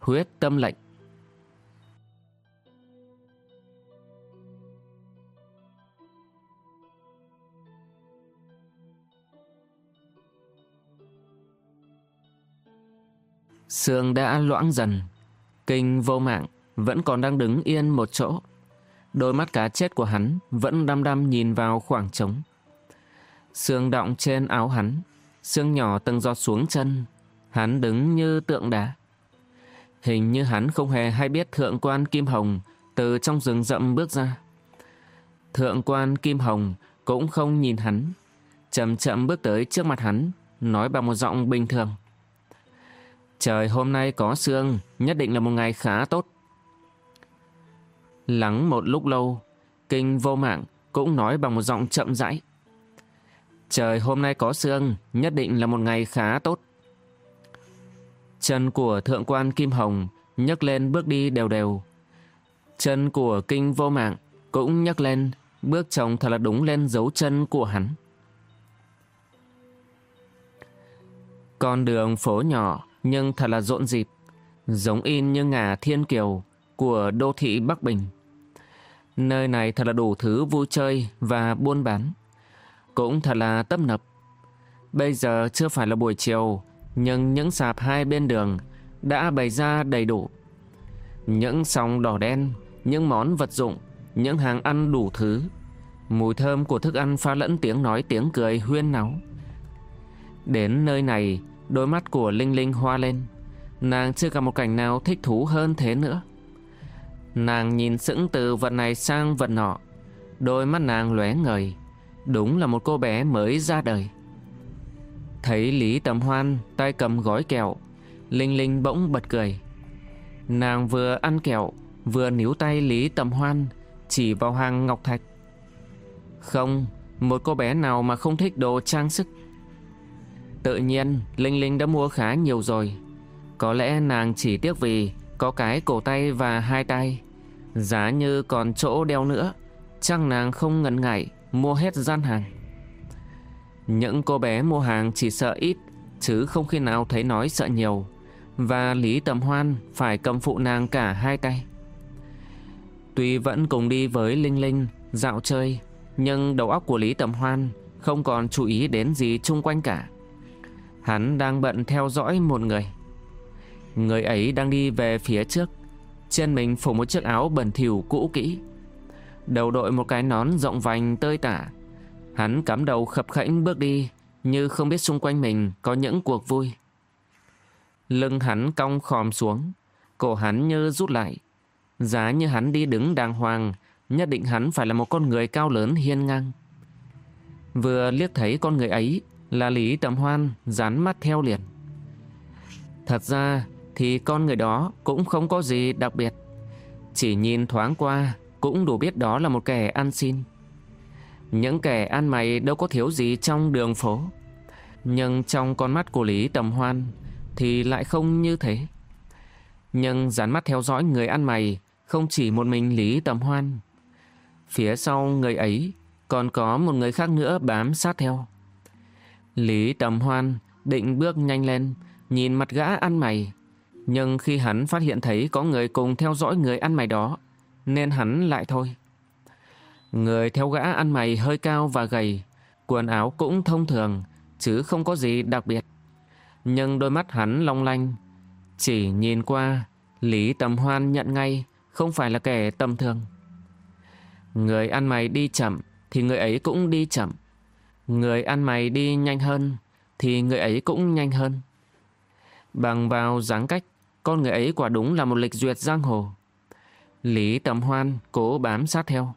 Huyết Tâm Lệnh. Sương đã loãng dần, kinh vô mạng vẫn còn đang đứng yên một chỗ. Đôi mắt cá chết của hắn vẫn đăm đăm nhìn vào khoảng trống. Sương động trên áo hắn, sương nhỏ từng giọt xuống chân, hắn đứng như tượng đá. Hình như hắn không hề hay biết thượng quan Kim Hồng từ trong rừng rậm bước ra. Thượng quan Kim Hồng cũng không nhìn hắn, chậm chậm bước tới trước mặt hắn, nói bằng một giọng bình thường. Trời hôm nay có sương, nhất định là một ngày khá tốt. Lắng một lúc lâu, kinh vô mạng cũng nói bằng một giọng chậm rãi. Trời hôm nay có sương, nhất định là một ngày khá tốt. Chân của thượng quan Kim Hồng nhấc lên bước đi đều đều. Chân của kinh vô mạng cũng nhấc lên, bước chồng thật là đúng lên dấu chân của hắn. Con đường phố nhỏ nhưng thật là rộn rịp, giống in như ngà thiên kiều của đô thị Bắc Bình. Nơi này thật là đủ thứ vui chơi và buôn bán. Cũng thật là tấp nập. Bây giờ chưa phải là buổi chiều, nhưng những sạp hai bên đường đã bày ra đầy đủ. Những sòng đỏ đen, những món vật dụng, những hàng ăn đủ thứ. Mùi thơm của thức ăn pha lẫn tiếng nói tiếng cười huyên náo. Đến nơi này, đôi mắt của Linh Linh hoa lên. Nàng chưa gặp một cảnh nào thích thú hơn thế nữa. Nàng nhìn sững từ vật này sang vật nọ. Đôi mắt nàng lóe ngời. Đúng là một cô bé mới ra đời. Thấy Lý Tầm Hoan tay cầm gói kẹo, Linh Linh bỗng bật cười. Nàng vừa ăn kẹo, vừa níu tay Lý Tầm Hoan, chỉ vào hàng ngọc thạch. Không, một cô bé nào mà không thích đồ trang sức. Tự nhiên, Linh Linh đã mua khá nhiều rồi. Có lẽ nàng chỉ tiếc vì có cái cổ tay và hai tay. Giá như còn chỗ đeo nữa, chắc nàng không ngần ngại mua hết gian hàng. Những cô bé mua hàng chỉ sợ ít, chứ không khi nào thấy nói sợ nhiều. Và Lý Tầm Hoan phải cầm phụ nàng cả hai tay. Tuy vẫn cùng đi với Linh Linh, dạo chơi, nhưng đầu óc của Lý Tầm Hoan không còn chú ý đến gì chung quanh cả. Hắn đang bận theo dõi một người. Người ấy đang đi về phía trước, trên mình phủ một chiếc áo bẩn thỉu cũ kỹ. Đầu đội một cái nón rộng vành tơi tả, Hắn cắm đầu khập khẽnh bước đi, như không biết xung quanh mình có những cuộc vui. Lưng hắn cong khòm xuống, cổ hắn như rút lại. Giá như hắn đi đứng đàng hoàng, nhất định hắn phải là một con người cao lớn hiên ngang. Vừa liếc thấy con người ấy là Lý Tầm Hoan dán mắt theo liền. Thật ra thì con người đó cũng không có gì đặc biệt. Chỉ nhìn thoáng qua cũng đủ biết đó là một kẻ ăn xin. Những kẻ ăn mày đâu có thiếu gì trong đường phố. Nhưng trong con mắt của Lý Tầm Hoan Thì lại không như thế. Nhưng dán mắt theo dõi người ăn mày Không chỉ một mình Lý Tầm Hoan. Phía sau người ấy Còn có một người khác nữa bám sát theo. Lý Tầm Hoan định bước nhanh lên, Nhìn mặt gã ăn mày. Nhưng khi hắn phát hiện thấy có người cùng theo dõi người ăn mày đó, Nên hắn lại thôi. Người theo gã ăn mày hơi cao và gầy, quần áo cũng thông thường, chứ không có gì đặc biệt. Nhưng đôi mắt hắn long lanh, chỉ nhìn qua, Lý Tầm Hoan nhận ngay không phải là kẻ tầm thường. Người ăn mày đi chậm thì người ấy cũng đi chậm. Người ăn mày đi nhanh hơn thì người ấy cũng nhanh hơn. Bằng vào dáng cách, con người ấy quả đúng là một lịch duyệt giang hồ. Lý Tầm Hoan cố bám sát theo.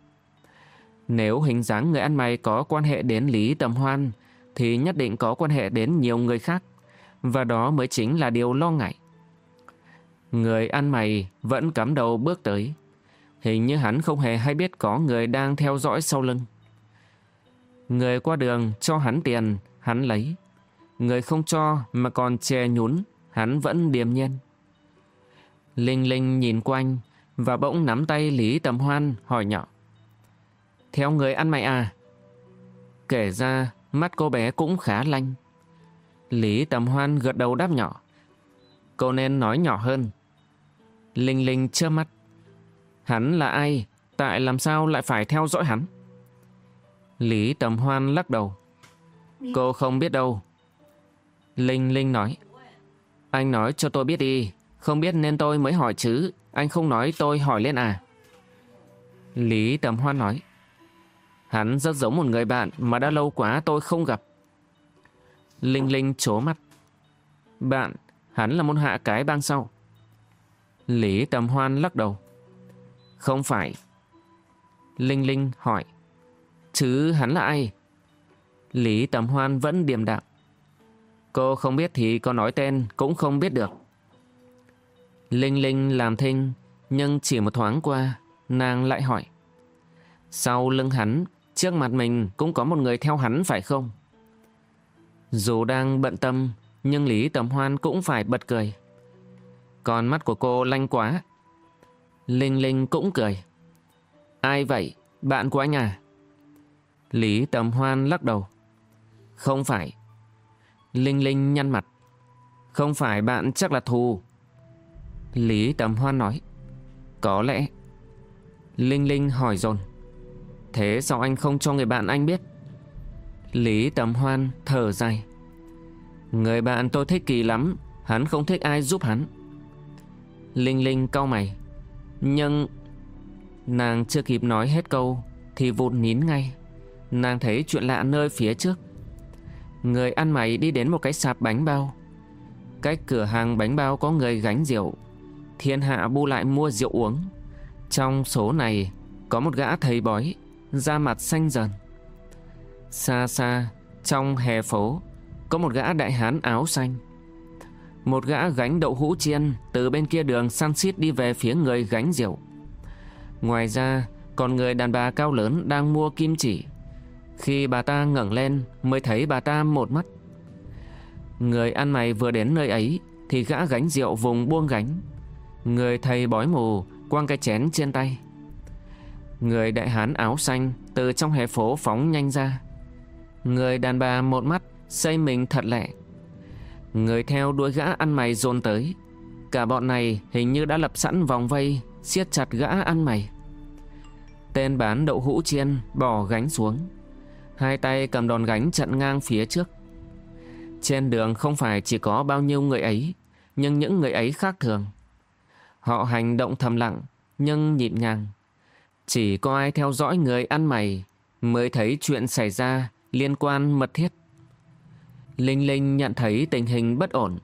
Nếu hình dáng người ăn mày có quan hệ đến Lý Tầm Hoan, thì nhất định có quan hệ đến nhiều người khác, và đó mới chính là điều lo ngại. Người ăn mày vẫn cắm đầu bước tới. Hình như hắn không hề hay biết có người đang theo dõi sau lưng. Người qua đường cho hắn tiền, hắn lấy. Người không cho mà còn chè nhún, hắn vẫn điềm nhiên. Linh Linh nhìn quanh và bỗng nắm tay Lý Tầm Hoan hỏi nhỏ. Theo người ăn mày à? Kể ra, mắt cô bé cũng khá lanh. Lý Tầm Hoan gật đầu đáp nhỏ. Cô nên nói nhỏ hơn. Linh Linh chơ mắt. Hắn là ai? Tại làm sao lại phải theo dõi hắn? Lý Tầm Hoan lắc đầu. Cô không biết đâu. Linh Linh nói. Anh nói cho tôi biết đi. Không biết nên tôi mới hỏi chứ. Anh không nói tôi hỏi lên à? Lý Tầm Hoan nói. Hắn rất giống một người bạn mà đã lâu quá tôi không gặp. Linh Linh chố mắt. Bạn, hắn là môn hạ cái bang sau. Lý Tầm Hoan lắc đầu. Không phải. Linh Linh hỏi. Chứ hắn là ai? Lý Tầm Hoan vẫn điềm đạm. Cô không biết thì có nói tên cũng không biết được. Linh Linh làm thinh, nhưng chỉ một thoáng qua, nàng lại hỏi. Sau lưng hắn, trước mặt mình cũng có một người theo hắn phải không? Dù đang bận tâm, nhưng Lý Tầm Hoan cũng phải bật cười. Con mắt của cô lanh quá. Linh Linh cũng cười. Ai vậy? Bạn của anh à? Lý Tầm Hoan lắc đầu. Không phải. Linh Linh nhăn mặt. Không phải bạn chắc là thù. Lý Tầm Hoan nói. Có lẽ. Linh Linh hỏi dồn. Thế sao anh không cho người bạn anh biết? Lý Tầm Hoan thở dài. Người bạn tôi thích kỳ lắm, hắn không thích ai giúp hắn. Linh Linh cau mày. Nhưng... Nàng chưa kịp nói hết câu thì vụt nín ngay. Nàng thấy chuyện lạ nơi phía trước. Người ăn mày đi đến một cái sạp bánh bao. Cách cửa hàng bánh bao có người gánh rượu. Thiên hạ bu lại mua rượu uống. Trong số này có một gã thầy bói, da mặt xanh dần. Xa xa, trong hè phố, có một gã đại hán áo xanh. Một gã gánh đậu hũ chiên từ bên kia đường săn xít đi về phía người gánh rượu. Ngoài ra, còn người đàn bà cao lớn đang mua kim chỉ. Khi bà ta ngẩng lên mới thấy bà ta một mắt. Người ăn mày vừa đến nơi ấy thì gã gánh rượu vùng buông gánh. Người thầy bói mù quăng cái chén trên tay. Người đại hán áo xanh từ trong hè phố phóng nhanh ra. Người đàn bà một mắt xây mình thật lẹ. Người theo đuổi gã ăn mày dồn tới. Cả bọn này hình như đã lập sẵn vòng vây siết chặt gã ăn mày. Tên bán đậu hũ chiên bỏ gánh xuống. Hai tay cầm đòn gánh chặn ngang phía trước. Trên đường không phải chỉ có bao nhiêu người ấy, nhưng những người ấy khác thường. Họ hành động thầm lặng, nhưng nhịp nhàng. Chỉ có ai theo dõi người ăn mày mới thấy chuyện xảy ra liên quan mật thiết. Linh Linh nhận thấy tình hình bất ổn.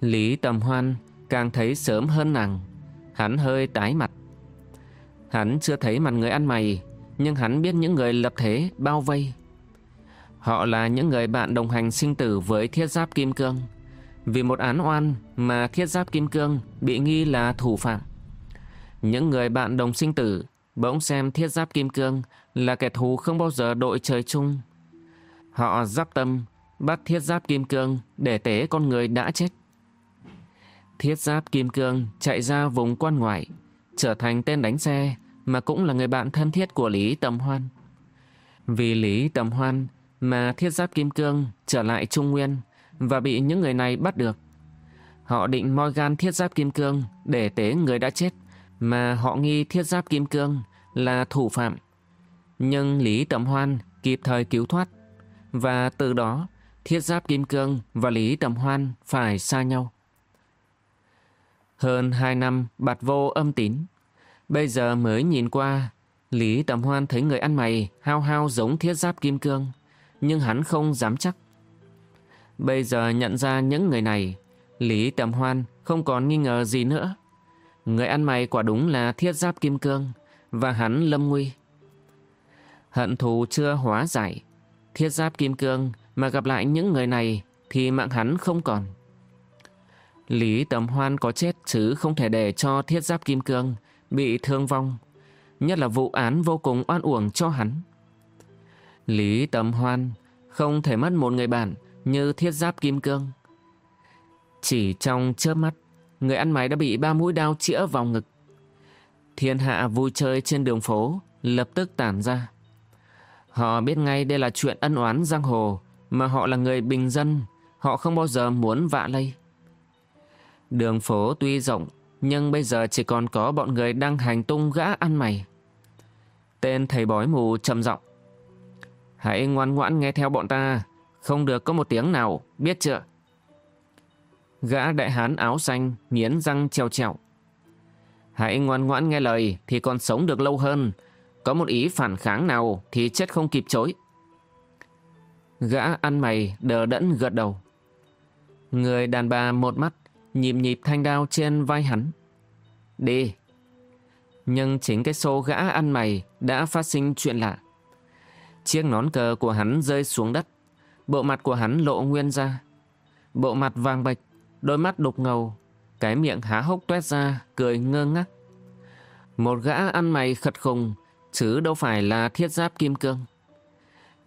Lý Tầm Hoan càng thấy sớm hơn nàng. Hắn hơi tái mặt. Hắn chưa thấy mặt người ăn mày, nhưng hắn biết những người lập thế bao vây. Họ là những người bạn đồng hành sinh tử với thiết giáp kim cương. Vì một án oan mà thiết giáp kim cương bị nghi là thủ phạm. Những người bạn đồng sinh tử bỗng xem thiết giáp kim cương là kẻ thù không bao giờ đội trời chung. Họ giáp tâm bắt thiết giáp kim cương để tế con người đã chết. Thiết giáp kim cương chạy ra vùng quan ngoại, trở thành tên đánh xe mà cũng là người bạn thân thiết của Lý Tầm Hoan. Vì Lý Tầm Hoan mà thiết giáp kim cương trở lại Trung Nguyên và bị những người này bắt được. Họ định moi gan thiết giáp kim cương để tế người đã chết mà họ nghi thiết giáp kim cương là thủ phạm. Nhưng Lý Tầm Hoan kịp thời cứu thoát và từ đó thiết giáp kim cương và Lý Tầm Hoan phải xa nhau. Hơn hai năm bạt vô âm tín. Bây giờ mới nhìn qua, Lý Tầm Hoan thấy người ăn mày hao hao giống thiết giáp kim cương, nhưng hắn không dám chắc. Bây giờ nhận ra những người này, Lý Tầm Hoan không còn nghi ngờ gì nữa. Người ăn mày quả đúng là thiết giáp kim cương, và hắn lâm nguy. Hận thù chưa hóa giải, thiết giáp kim cương mà gặp lại những người này thì mạng hắn không còn. Lý Tầm Hoan có chết chứ không thể để cho thiết giáp kim cương bị thương vong. Nhất là vụ án vô cùng oan uổng cho hắn. Lý Tầm Hoan không thể mất một người bạn như thiết giáp kim cương. Chỉ trong chớp mắt, người ăn mày đã bị ba mũi đao chĩa vào ngực. Thiên hạ vui chơi trên đường phố lập tức tản ra. Họ biết ngay đây là chuyện ân oán giang hồ, mà họ là người bình dân, họ không bao giờ muốn vạ lây. Đường phố tuy rộng, nhưng bây giờ chỉ còn có bọn người đang hành tung gã ăn mày. Tên thầy bói mù trầm giọng Hãy ngoan ngoãn nghe theo bọn ta, không được có một tiếng nào, biết chưa? Gã đại hán áo xanh nghiến răng treo treo. Hãy ngoan ngoãn nghe lời thì còn sống được lâu hơn. Có một ý phản kháng nào thì chết không kịp chối. Gã ăn mày đờ đẫn gật đầu. Người đàn bà một mắt nhịp nhịp thanh đao trên vai hắn. Đi. Nhưng chính cái xô gã ăn mày đã phát sinh chuyện lạ. Chiếc nón cờ của hắn rơi xuống đất. Bộ mặt của hắn lộ nguyên ra. Bộ mặt vàng bạch, đôi mắt đục ngầu, cái miệng há hốc tuét ra, cười ngơ ngác. Một gã ăn mày khật khùng, chứ đâu phải là thiết giáp kim cương.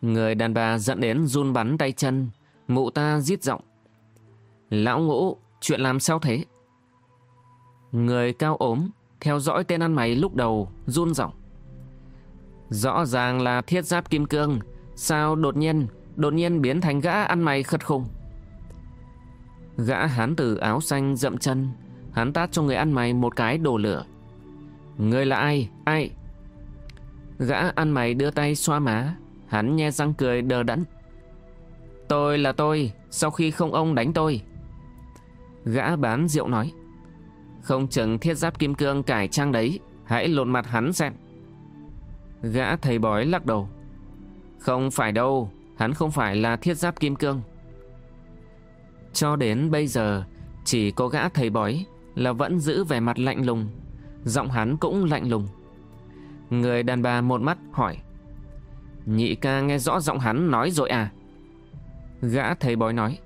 Người đàn bà dẫn đến run bắn tay chân, mụ ta giết giọng. Lão ngũ, chuyện làm sao thế? Người cao ốm, theo dõi tên ăn mày lúc đầu, run giọng. Rõ ràng là thiết giáp kim cương, sao đột nhiên, đột nhiên biến thành gã ăn mày khật khùng. Gã hán tử áo xanh dậm chân, hắn tát cho người ăn mày một cái đổ lửa. Người là ai? Ai? Gã ăn mày đưa tay xoa má, hắn nhe răng cười đờ đẫn. Tôi là tôi, sau khi không ông đánh tôi. Gã bán rượu nói. Không chừng thiết giáp kim cương cải trang đấy, hãy lột mặt hắn xem. Gã thầy bói lắc đầu. Không phải đâu, hắn không phải là thiết giáp kim cương. Cho đến bây giờ, chỉ có gã thầy bói là vẫn giữ vẻ mặt lạnh lùng. Giọng hắn cũng lạnh lùng. Người đàn bà một mắt hỏi. Nhị ca nghe rõ giọng hắn nói rồi à? Gã thầy bói nói.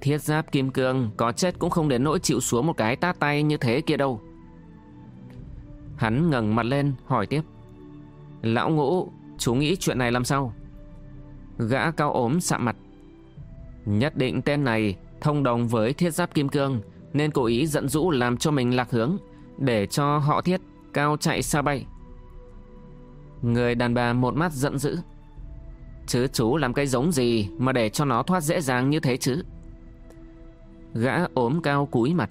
Thiết giáp kim cương có chết cũng không đến nỗi chịu xuống một cái tát tay như thế kia đâu. Hắn ngẩng mặt lên hỏi tiếp. Lão ngũ, chú nghĩ chuyện này làm sao? Gã cao ốm sạm mặt. Nhất định tên này thông đồng với thiết giáp kim cương nên cố ý dẫn dũ làm cho mình lạc hướng để cho họ thiết cao chạy xa bay. Người đàn bà một mắt giận dữ. Chứ chú làm cái giống gì mà để cho nó thoát dễ dàng như thế chứ? Gã ốm cao cúi mặt.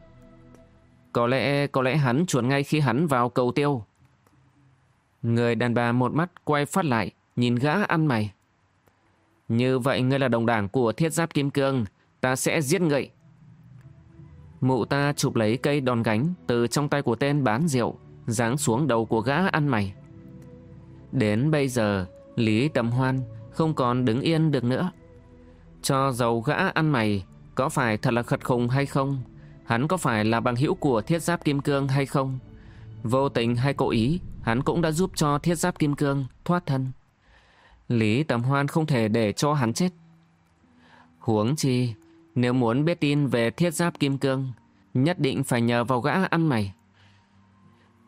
Có lẽ, có lẽ hắn chuồn ngay khi hắn vào cầu tiêu. Người đàn bà một mắt quay phát lại, nhìn gã ăn mày. Như vậy ngươi là đồng đảng của thiết giáp kim cương, ta sẽ giết ngươi. Mụ ta chụp lấy cây đòn gánh từ trong tay của tên bán rượu, giáng xuống đầu của gã ăn mày. Đến bây giờ, Lý Tầm Hoan không còn đứng yên được nữa. Cho dầu gã ăn mày có phải thật là khật khùng hay không, hắn có phải là bằng hữu của thiết giáp kim cương hay không, vô tình hay cố ý, hắn cũng đã giúp cho thiết giáp kim cương thoát thân. Lý Tầm Hoan không thể để cho hắn chết. Huống chi, nếu muốn biết tin về thiết giáp kim cương, nhất định phải nhờ vào gã ăn mày.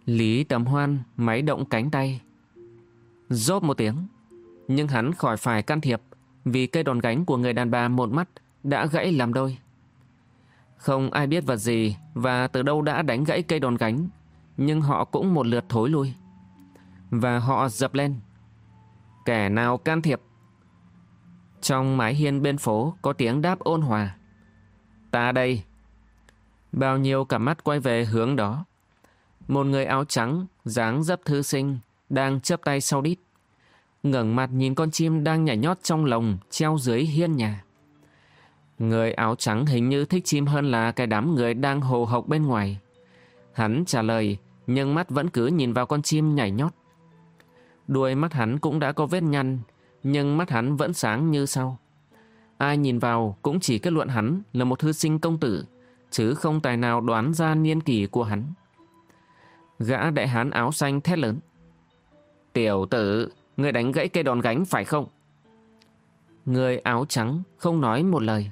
Lý Tầm Hoan máy động cánh tay. Rốt một tiếng, nhưng hắn khỏi phải can thiệp vì cây đòn gánh của người đàn bà một mắt đã gãy làm đôi. Không ai biết vật gì và từ đâu đã đánh gãy cây đòn gánh, nhưng họ cũng một lượt thối lui. Và họ dập lên Kẻ nào can thiệp? Trong mái hiên bên phố có tiếng đáp ôn hòa. Ta đây. Bao nhiêu cả mắt quay về hướng đó. Một người áo trắng, dáng dấp thư sinh, đang chấp tay sau đít. ngẩng mặt nhìn con chim đang nhảy nhót trong lồng, treo dưới hiên nhà. Người áo trắng hình như thích chim hơn là cái đám người đang hồ hộc bên ngoài. Hắn trả lời, nhưng mắt vẫn cứ nhìn vào con chim nhảy nhót. Đuôi mắt hắn cũng đã có vết nhăn, nhưng mắt hắn vẫn sáng như sau. Ai nhìn vào cũng chỉ kết luận hắn là một thư sinh công tử, chứ không tài nào đoán ra niên kỷ của hắn. Gã đại hán áo xanh thét lớn. Tiểu tử, người đánh gãy cây đòn gánh phải không? Người áo trắng không nói một lời.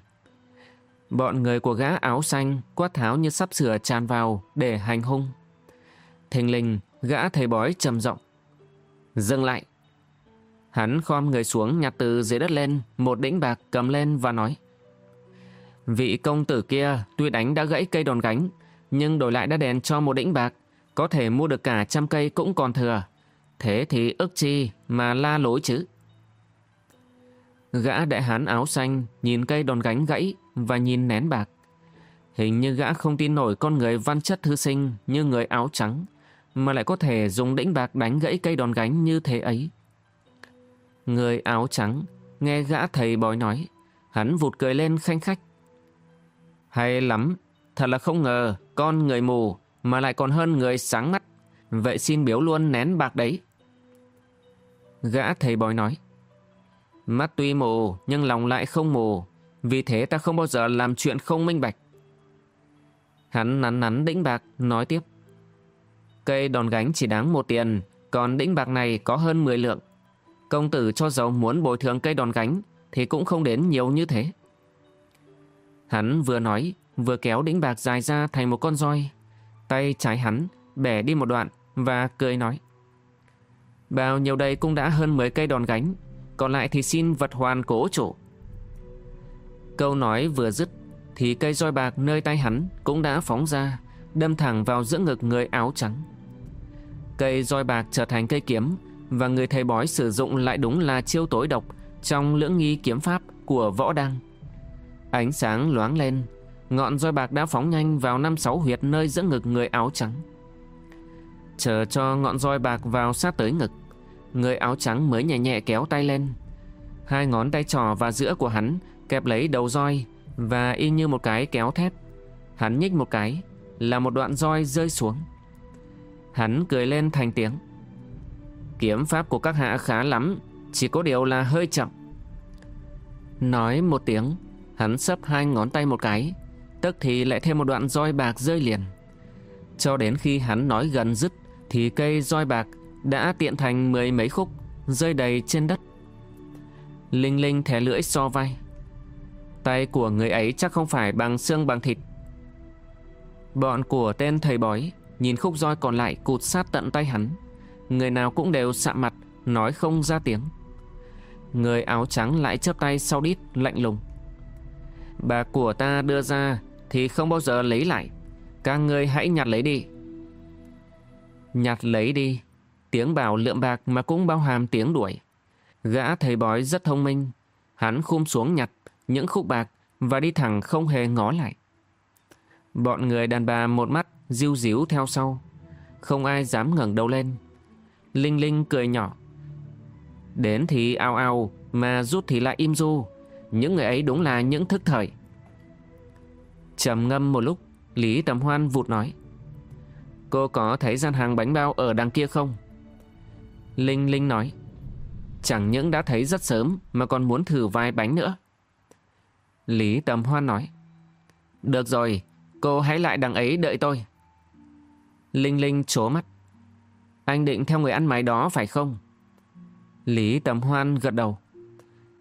Bọn người của gã áo xanh quát tháo như sắp sửa tràn vào để hành hung. Thình lình, gã thầy bói trầm giọng Dừng lại. Hắn khom người xuống nhặt từ dưới đất lên, một đĩnh bạc cầm lên và nói, Vị công tử kia tuy đánh đã gãy cây đòn gánh, nhưng đổi lại đã đèn cho một đĩnh bạc, có thể mua được cả trăm cây cũng còn thừa. Thế thì ức chi mà la lối chứ. Gã đại hán áo xanh nhìn cây đòn gánh gãy và nhìn nén bạc. Hình như gã không tin nổi con người văn chất thư sinh như người áo trắng mà lại có thể dùng đĩnh bạc đánh gãy cây đòn gánh như thế ấy. Người áo trắng nghe gã thầy bói nói, hắn vụt cười lên khanh khách. Hay lắm, thật là không ngờ con người mù mà lại còn hơn người sáng mắt. Vậy xin biếu luôn nén bạc đấy. Gã thầy bói nói. Mắt tuy mù nhưng lòng lại không mù. Vì thế ta không bao giờ làm chuyện không minh bạch. Hắn nắn nắn đĩnh bạc nói tiếp. Cây đòn gánh chỉ đáng một tiền, còn đĩnh bạc này có hơn 10 lượng. Công tử cho dầu muốn bồi thường cây đòn gánh thì cũng không đến nhiều như thế. Hắn vừa nói, vừa kéo đĩnh bạc dài ra thành một con roi. Tay trái hắn bẻ đi một đoạn và cười nói. Bao nhiêu đây cũng đã hơn 10 cây đòn gánh, còn lại thì xin vật hoàn cố chủ. Câu nói vừa dứt thì cây roi bạc nơi tay hắn cũng đã phóng ra, đâm thẳng vào giữa ngực người áo trắng. Cây roi bạc trở thành cây kiếm và người thầy bói sử dụng lại đúng là chiêu tối độc trong lưỡng nghi kiếm pháp của võ đăng. Ánh sáng loáng lên, ngọn roi bạc đã phóng nhanh vào năm sáu huyệt nơi giữa ngực người áo trắng. Chờ cho ngọn roi bạc vào sát tới ngực, người áo trắng mới nhẹ nhẹ kéo tay lên. Hai ngón tay trò và giữa của hắn kẹp lấy đầu roi và y như một cái kéo thép. Hắn nhích một cái là một đoạn roi rơi xuống. Hắn cười lên thành tiếng. Kiếm pháp của các hạ khá lắm, chỉ có điều là hơi chậm. Nói một tiếng, hắn sấp hai ngón tay một cái, tức thì lại thêm một đoạn roi bạc rơi liền. Cho đến khi hắn nói gần dứt, thì cây roi bạc đã tiện thành mười mấy khúc, rơi đầy trên đất. Linh Linh thẻ lưỡi so vai. Tay của người ấy chắc không phải bằng xương bằng thịt. Bọn của tên thầy bói nhìn khúc roi còn lại cụt sát tận tay hắn. Người nào cũng đều sạm mặt, nói không ra tiếng. Người áo trắng lại chấp tay sau đít lạnh lùng. Bà của ta đưa ra thì không bao giờ lấy lại. Các ngươi hãy nhặt lấy đi. Nhặt lấy đi. Tiếng bảo lượm bạc mà cũng bao hàm tiếng đuổi. Gã thầy bói rất thông minh. Hắn khum xuống nhặt những khúc bạc và đi thẳng không hề ngó lại. Bọn người đàn bà một mắt diêu díu theo sau. Không ai dám ngẩng đầu lên. Linh Linh cười nhỏ. Đến thì ao ao mà rút thì lại im du. Những người ấy đúng là những thức thời. trầm ngâm một lúc, Lý Tầm Hoan vụt nói. Cô có thấy gian hàng bánh bao ở đằng kia không? Linh Linh nói. Chẳng những đã thấy rất sớm mà còn muốn thử vài bánh nữa. Lý Tầm Hoan nói. Được rồi, cô hãy lại đằng ấy đợi tôi. Linh Linh chố mắt. Anh định theo người ăn mày đó phải không? Lý Tầm Hoan gật đầu.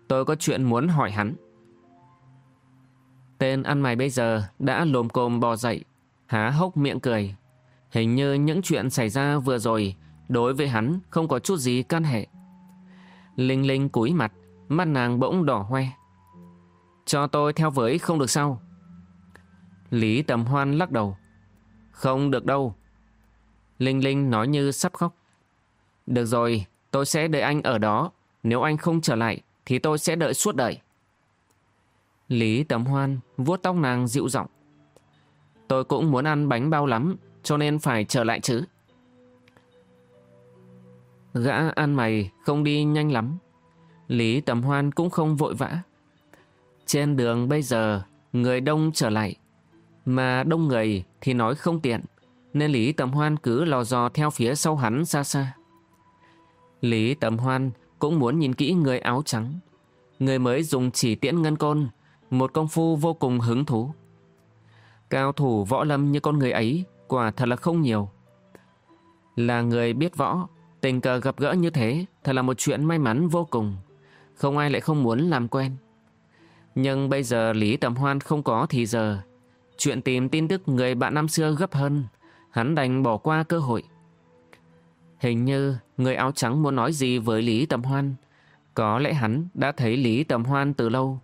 Tôi có chuyện muốn hỏi hắn. Tên ăn mày bây giờ đã lồm cồm bò dậy, há hốc miệng cười. Hình như những chuyện xảy ra vừa rồi đối với hắn không có chút gì can hệ. Linh Linh cúi mặt, mắt nàng bỗng đỏ hoe. Cho tôi theo với không được sao? Lý Tầm Hoan lắc đầu. Không được đâu. Linh Linh nói như sắp khóc. Được rồi, tôi sẽ đợi anh ở đó. Nếu anh không trở lại, thì tôi sẽ đợi suốt đời. Lý Tầm Hoan vuốt tóc nàng dịu giọng. Tôi cũng muốn ăn bánh bao lắm, cho nên phải trở lại chứ. Gã ăn mày không đi nhanh lắm. Lý Tầm Hoan cũng không vội vã. Trên đường bây giờ, người đông trở lại. Mà đông người thì nói không tiện, nên Lý Tầm Hoan cứ lò dò theo phía sau hắn xa xa. Lý Tầm Hoan cũng muốn nhìn kỹ người áo trắng. Người mới dùng chỉ tiễn ngân côn, một công phu vô cùng hứng thú. Cao thủ võ lâm như con người ấy quả thật là không nhiều. Là người biết võ, tình cờ gặp gỡ như thế thật là một chuyện may mắn vô cùng. Không ai lại không muốn làm quen. Nhưng bây giờ Lý Tầm Hoan không có thì giờ. Chuyện tìm tin tức người bạn năm xưa gấp hơn. Hắn đành bỏ qua cơ hội. Hình như người áo trắng muốn nói gì với Lý Tầm Hoan. Có lẽ hắn đã thấy Lý Tầm Hoan từ lâu.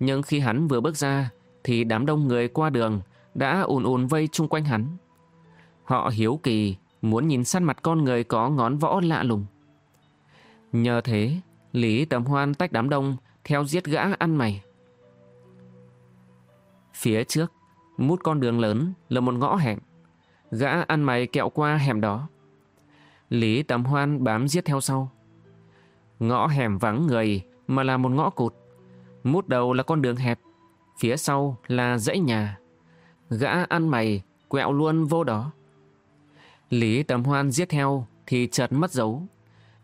Nhưng khi hắn vừa bước ra thì đám đông người qua đường đã ùn ùn vây chung quanh hắn. Họ hiếu kỳ muốn nhìn sát mặt con người có ngón võ lạ lùng. Nhờ thế, Lý Tầm Hoan tách đám đông theo giết gã ăn mày. Phía trước, mút con đường lớn là một ngõ hẻm. Gã ăn mày kẹo qua hẻm đó. Lý Tầm Hoan bám giết theo sau. Ngõ hẻm vắng người mà là một ngõ cụt. Mút đầu là con đường hẹp, phía sau là dãy nhà. Gã ăn mày quẹo luôn vô đó. Lý Tầm Hoan giết theo thì chợt mất dấu.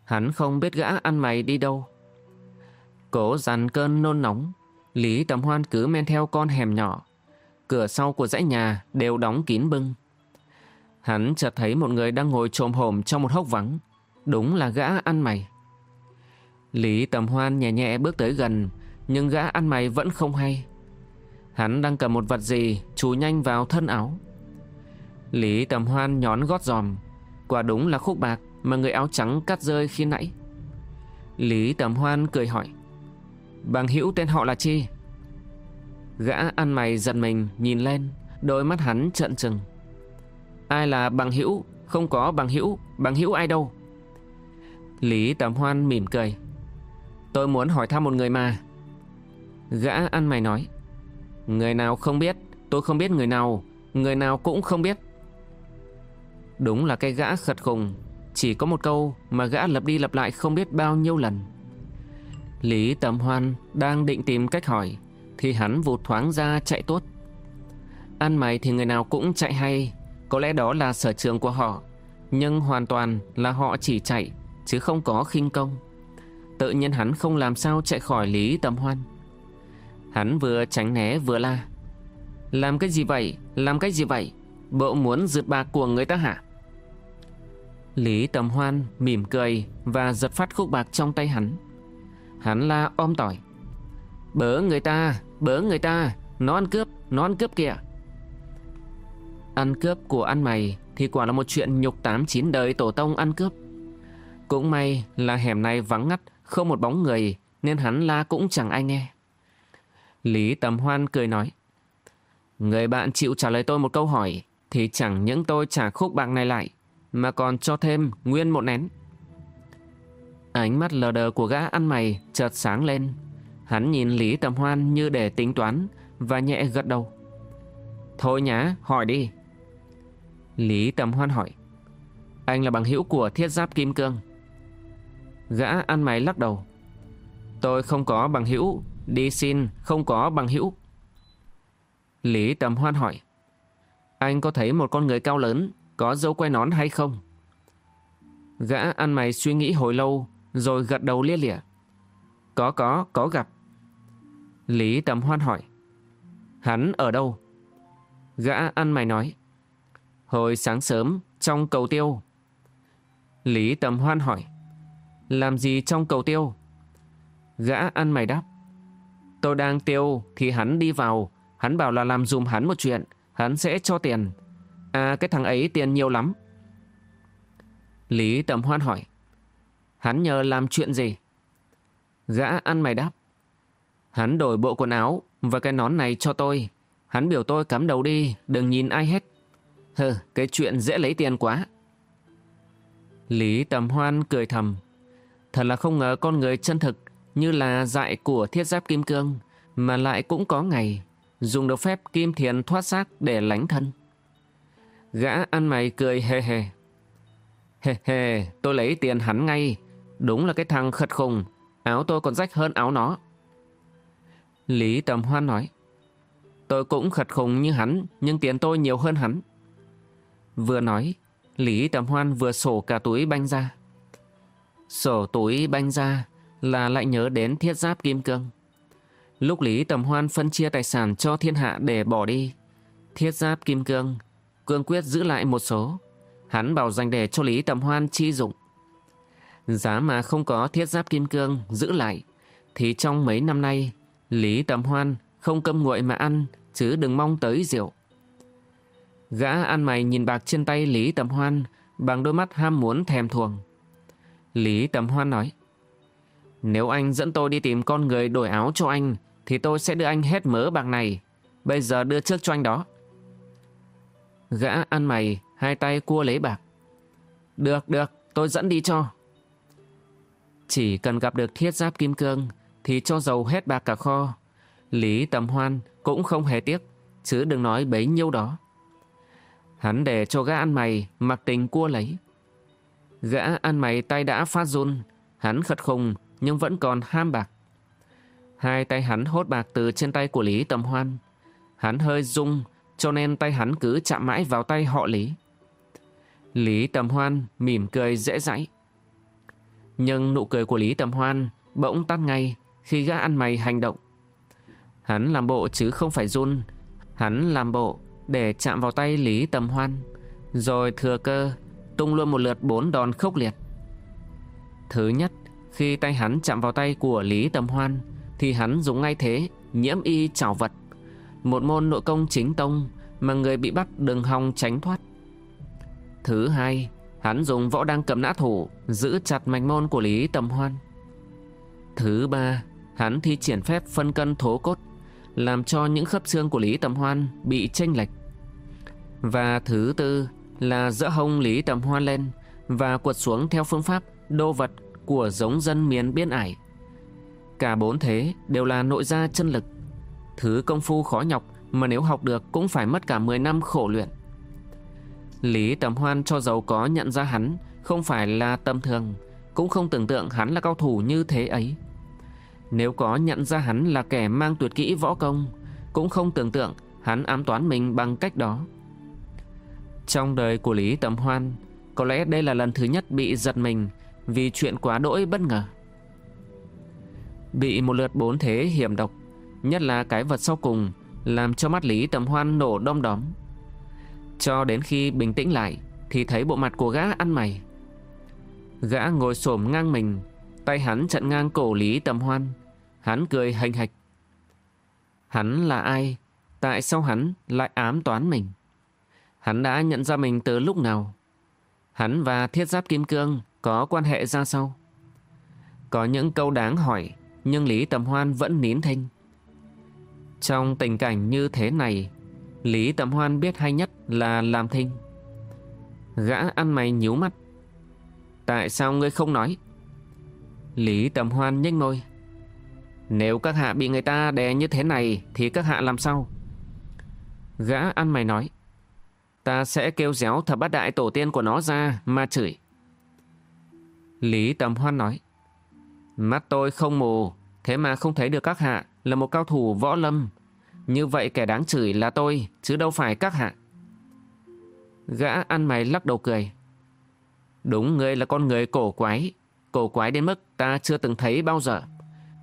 Hắn không biết gã ăn mày đi đâu. Cố dằn cơn nôn nóng, Lý Tầm Hoan cứ men theo con hẻm nhỏ. Cửa sau của dãy nhà đều đóng kín bưng. Hắn chợt thấy một người đang ngồi trồm hổm trong một hốc vắng. Đúng là gã ăn mày. Lý Tầm Hoan nhẹ nhẹ bước tới gần, nhưng gã ăn mày vẫn không hay. Hắn đang cầm một vật gì chú nhanh vào thân áo. Lý Tầm Hoan nhón gót giòm, quả đúng là khúc bạc mà người áo trắng cắt rơi khi nãy. Lý Tầm Hoan cười hỏi, bằng hữu tên họ là chi? Gã ăn mày giật mình nhìn lên, đôi mắt hắn trợn trừng. Ai là bằng hữu? Không có bằng hữu, bằng hữu ai đâu? Lý Tầm Hoan mỉm cười. Tôi muốn hỏi thăm một người mà. Gã ăn mày nói. Người nào không biết, tôi không biết người nào, người nào cũng không biết. Đúng là cái gã khật khùng, chỉ có một câu mà gã lặp đi lặp lại không biết bao nhiêu lần. Lý Tầm Hoan đang định tìm cách hỏi, thì hắn vụt thoáng ra chạy tốt. Ăn mày thì người nào cũng chạy hay, có lẽ đó là sở trường của họ, nhưng hoàn toàn là họ chỉ chạy, chứ không có khinh công. Tự nhiên hắn không làm sao chạy khỏi Lý Tầm Hoan. Hắn vừa tránh né vừa la. Làm cái gì vậy? Làm cái gì vậy? Bộ muốn rượt bạc của người ta hả? Lý Tầm Hoan mỉm cười và giật phát khúc bạc trong tay hắn. Hắn la om tỏi. Bớ người ta, bớ người ta, nó ăn cướp, nó ăn cướp kìa. Ăn cướp của ăn mày thì quả là một chuyện nhục tám chín đời tổ tông ăn cướp. Cũng may là hẻm này vắng ngắt, không một bóng người, nên hắn la cũng chẳng ai nghe. Lý Tầm Hoan cười nói. Người bạn chịu trả lời tôi một câu hỏi, thì chẳng những tôi trả khúc bạc này lại, mà còn cho thêm nguyên một nén. Ánh mắt lờ đờ của gã ăn mày chợt sáng lên. Hắn nhìn Lý Tầm Hoan như để tính toán và nhẹ gật đầu. Thôi nhá, hỏi đi. Lý Tầm Hoan hỏi. Anh là bằng hữu của thiết giáp Kim Cương. Gã ăn mày lắc đầu. Tôi không có bằng hữu, đi xin không có bằng hữu. Lý Tầm Hoan hỏi. Anh có thấy một con người cao lớn, có dấu quay nón hay không? Gã ăn mày suy nghĩ hồi lâu, rồi gật đầu lia lịa. Có có, có gặp. Lý Tầm Hoan hỏi. Hắn ở đâu? Gã ăn mày nói. Hồi sáng sớm, trong cầu tiêu. Lý Tầm Hoan hỏi. Làm gì trong cầu tiêu? Gã ăn mày đáp. Tôi đang tiêu thì hắn đi vào. Hắn bảo là làm dùm hắn một chuyện. Hắn sẽ cho tiền. À cái thằng ấy tiền nhiều lắm. Lý Tầm Hoan hỏi. Hắn nhờ làm chuyện gì? Gã ăn mày đáp. Hắn đổi bộ quần áo và cái nón này cho tôi. Hắn biểu tôi cắm đầu đi, đừng nhìn ai hết. Hừ, cái chuyện dễ lấy tiền quá. Lý Tầm Hoan cười thầm. Thật là không ngờ con người chân thực như là dạy của thiết giáp kim cương mà lại cũng có ngày dùng được phép kim thiền thoát xác để lánh thân. Gã ăn mày cười hề hề. Hề hề, tôi lấy tiền hắn ngay. Đúng là cái thằng khật khùng, áo tôi còn rách hơn áo nó. Lý Tầm Hoan nói. Tôi cũng khật khùng như hắn, nhưng tiền tôi nhiều hơn hắn. Vừa nói, Lý Tầm Hoan vừa sổ cả túi banh ra. Sổ túi banh ra là lại nhớ đến thiết giáp kim cương. Lúc Lý Tầm Hoan phân chia tài sản cho thiên hạ để bỏ đi, thiết giáp kim cương, cương quyết giữ lại một số. Hắn bảo dành để cho Lý Tầm Hoan chi dụng. Giá mà không có thiết giáp kim cương giữ lại, thì trong mấy năm nay, Lý Tầm Hoan không cơm nguội mà ăn, chứ đừng mong tới rượu. Gã ăn mày nhìn bạc trên tay Lý Tầm Hoan bằng đôi mắt ham muốn thèm thuồng. Lý Tầm Hoan nói, Nếu anh dẫn tôi đi tìm con người đổi áo cho anh, thì tôi sẽ đưa anh hết mớ bạc này. Bây giờ đưa trước cho anh đó. Gã ăn mày, hai tay cua lấy bạc. Được, được, tôi dẫn đi cho. Chỉ cần gặp được thiết giáp kim cương, thì cho dầu hết bạc cả kho. Lý Tầm Hoan cũng không hề tiếc, chứ đừng nói bấy nhiêu đó. Hắn để cho gã ăn mày mặc tình cua lấy. Gã ăn mày tay đã phát run, hắn khật khùng nhưng vẫn còn ham bạc. Hai tay hắn hốt bạc từ trên tay của Lý Tầm Hoan. Hắn hơi rung, cho nên tay hắn cứ chạm mãi vào tay họ Lý. Lý Tầm Hoan mỉm cười dễ dãi. Nhưng nụ cười của Lý Tầm Hoan bỗng tắt ngay khi gã ăn mày hành động. Hắn làm bộ chứ không phải run. Hắn làm bộ để chạm vào tay Lý Tầm Hoan. Rồi thừa cơ tung luôn một lượt bốn đòn khốc liệt. Thứ nhất, khi tay hắn chạm vào tay của Lý Tầm Hoan, thì hắn dùng ngay thế, nhiễm y trảo vật. Một môn nội công chính tông mà người bị bắt đừng hòng tránh thoát. Thứ hai, hắn dùng võ đang cầm nã thủ, giữ chặt mạch môn của Lý Tầm Hoan. Thứ ba, hắn thi triển phép phân cân thố cốt, làm cho những khớp xương của Lý Tầm Hoan bị chênh lệch. Và thứ tư là dỡ hông Lý Tầm Hoan lên và quật xuống theo phương pháp đô vật của giống dân miền biên ải. Cả bốn thế đều là nội gia chân lực, thứ công phu khó nhọc mà nếu học được cũng phải mất cả 10 năm khổ luyện. Lý Tầm Hoan cho giàu có nhận ra hắn không phải là tâm thường, cũng không tưởng tượng hắn là cao thủ như thế ấy. Nếu có nhận ra hắn là kẻ mang tuyệt kỹ võ công, cũng không tưởng tượng hắn ám toán mình bằng cách đó. Trong đời của Lý Tầm Hoan, có lẽ đây là lần thứ nhất bị giật mình vì chuyện quá đỗi bất ngờ. Bị một lượt bốn thế hiểm độc, nhất là cái vật sau cùng, làm cho mắt Lý Tầm Hoan nổ đom đóm. Cho đến khi bình tĩnh lại, thì thấy bộ mặt của gã ăn mày. Gã ngồi xổm ngang mình, tay hắn chặn ngang cổ Lý Tầm Hoan. Hắn cười hành hạch. Hắn là ai? Tại sao hắn lại ám toán mình? Hắn đã nhận ra mình từ lúc nào? Hắn và thiết giáp kim cương có quan hệ ra sao? Có những câu đáng hỏi, nhưng Lý Tầm Hoan vẫn nín thinh. Trong tình cảnh như thế này, Lý Tầm Hoan biết hay nhất là làm thinh. Gã ăn mày nhíu mắt. Tại sao ngươi không nói? Lý Tầm Hoan nhanh môi. Nếu các hạ bị người ta đè như thế này thì các hạ làm sao? Gã ăn mày nói. Ta sẽ kêu réo thập bát đại tổ tiên của nó ra mà chửi. Lý Tầm Hoan nói. Mắt tôi không mù, thế mà không thấy được các hạ là một cao thủ võ lâm. Như vậy kẻ đáng chửi là tôi, chứ đâu phải các hạ. Gã ăn mày lắc đầu cười. Đúng ngươi là con người cổ quái, cổ quái đến mức ta chưa từng thấy bao giờ.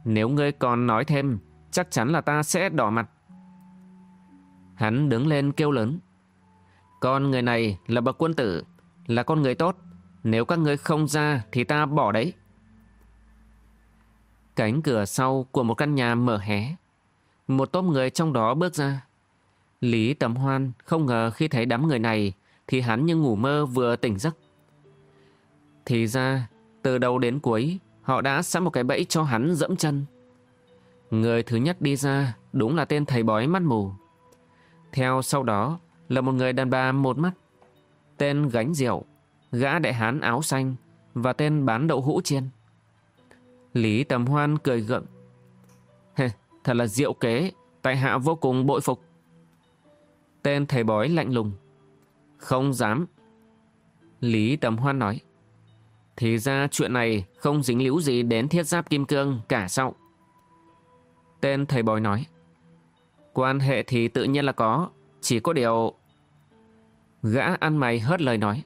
Nếu ngươi còn nói thêm, chắc chắn là ta sẽ đỏ mặt. Hắn đứng lên kêu lớn. Con người này là bậc quân tử, là con người tốt. Nếu các ngươi không ra thì ta bỏ đấy. Cánh cửa sau của một căn nhà mở hé. Một tốp người trong đó bước ra. Lý Tầm Hoan không ngờ khi thấy đám người này thì hắn như ngủ mơ vừa tỉnh giấc. Thì ra, từ đầu đến cuối, họ đã sẵn một cái bẫy cho hắn dẫm chân. Người thứ nhất đi ra đúng là tên thầy bói mắt mù. Theo sau đó là một người đàn bà một mắt. Tên gánh rượu, gã đại hán áo xanh và tên bán đậu hũ chiên. Lý Tầm Hoan cười gượng. Thật là diệu kế, tại hạ vô cùng bội phục. Tên thầy bói lạnh lùng. Không dám. Lý Tầm Hoan nói. Thì ra chuyện này không dính líu gì đến thiết giáp kim cương cả sao? Tên thầy bói nói. Quan hệ thì tự nhiên là có, chỉ có điều... Gã ăn mày hớt lời nói.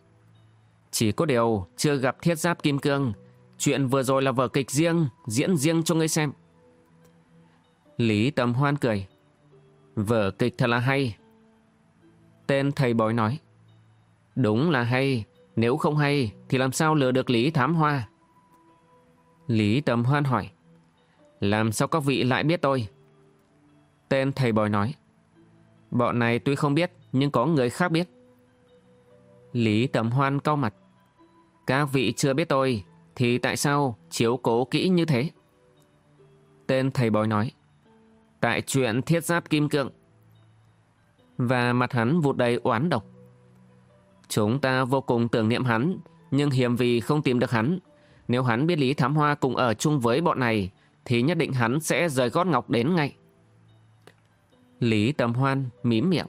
Chỉ có điều chưa gặp thiết giáp kim cương, chuyện vừa rồi là vở kịch riêng, diễn riêng cho ngươi xem. Lý Tầm Hoan cười. Vở kịch thật là hay. Tên thầy bói nói. Đúng là hay, nếu không hay thì làm sao lừa được Lý Thám Hoa? Lý Tầm Hoan hỏi. Làm sao các vị lại biết tôi? Tên thầy bói nói. Bọn này tuy không biết, nhưng có người khác biết. Lý Tầm Hoan cau mặt. Các vị chưa biết tôi, thì tại sao chiếu cố kỹ như thế? Tên thầy bói nói. Tại chuyện thiết giáp kim cương. Và mặt hắn vụt đầy oán độc. Chúng ta vô cùng tưởng niệm hắn, nhưng hiểm vì không tìm được hắn. Nếu hắn biết Lý Thám Hoa cùng ở chung với bọn này, thì nhất định hắn sẽ rời gót ngọc đến ngay. Lý Tầm Hoan mím miệng.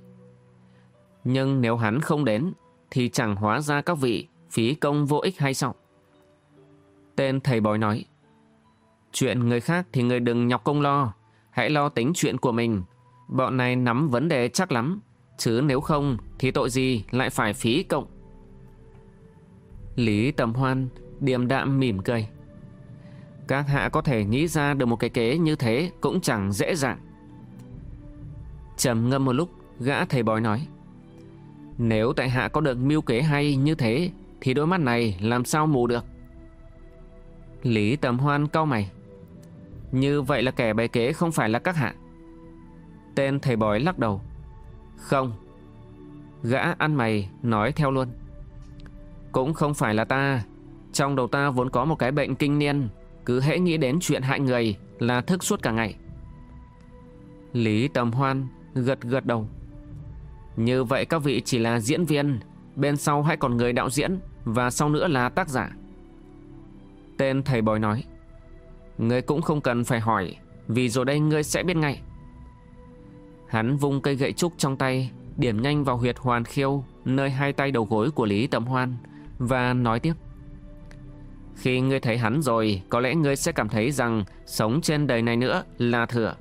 Nhưng nếu hắn không đến, thì chẳng hóa ra các vị phí công vô ích hay sao? Tên thầy bói nói. Chuyện người khác thì người đừng nhọc công lo, hãy lo tính chuyện của mình. Bọn này nắm vấn đề chắc lắm, chứ nếu không thì tội gì lại phải phí công. Lý Tầm Hoan điềm đạm mỉm cười. Các hạ có thể nghĩ ra được một cái kế như thế cũng chẳng dễ dàng. trầm ngâm một lúc, gã thầy bói nói. Nếu tại hạ có được mưu kế hay như thế, thì đôi mắt này làm sao mù được? Lý Tầm Hoan cau mày. Như vậy là kẻ bày kế không phải là các hạ. Tên thầy bói lắc đầu. Không. Gã ăn mày, nói theo luôn. Cũng không phải là ta. Trong đầu ta vốn có một cái bệnh kinh niên cứ hễ nghĩ đến chuyện hại người Là thức suốt cả ngày Lý Tầm Hoan gật gật đầu Như vậy các vị chỉ là diễn viên, Bên sau hãy còn người đạo diễn, Và sau nữa là tác giả Tên thầy bói nói, Ngươi cũng không cần phải hỏi, Vì rồi đây ngươi sẽ biết ngay Hắn vung cây gậy trúc trong tay Điểm nhanh vào huyệt hoàn khiêu Nơi hai tay đầu gối của Lý Tầm Hoan Và nói tiếp khi ngươi thấy hắn rồi, có lẽ ngươi sẽ cảm thấy rằng sống trên đời này nữa là thừa.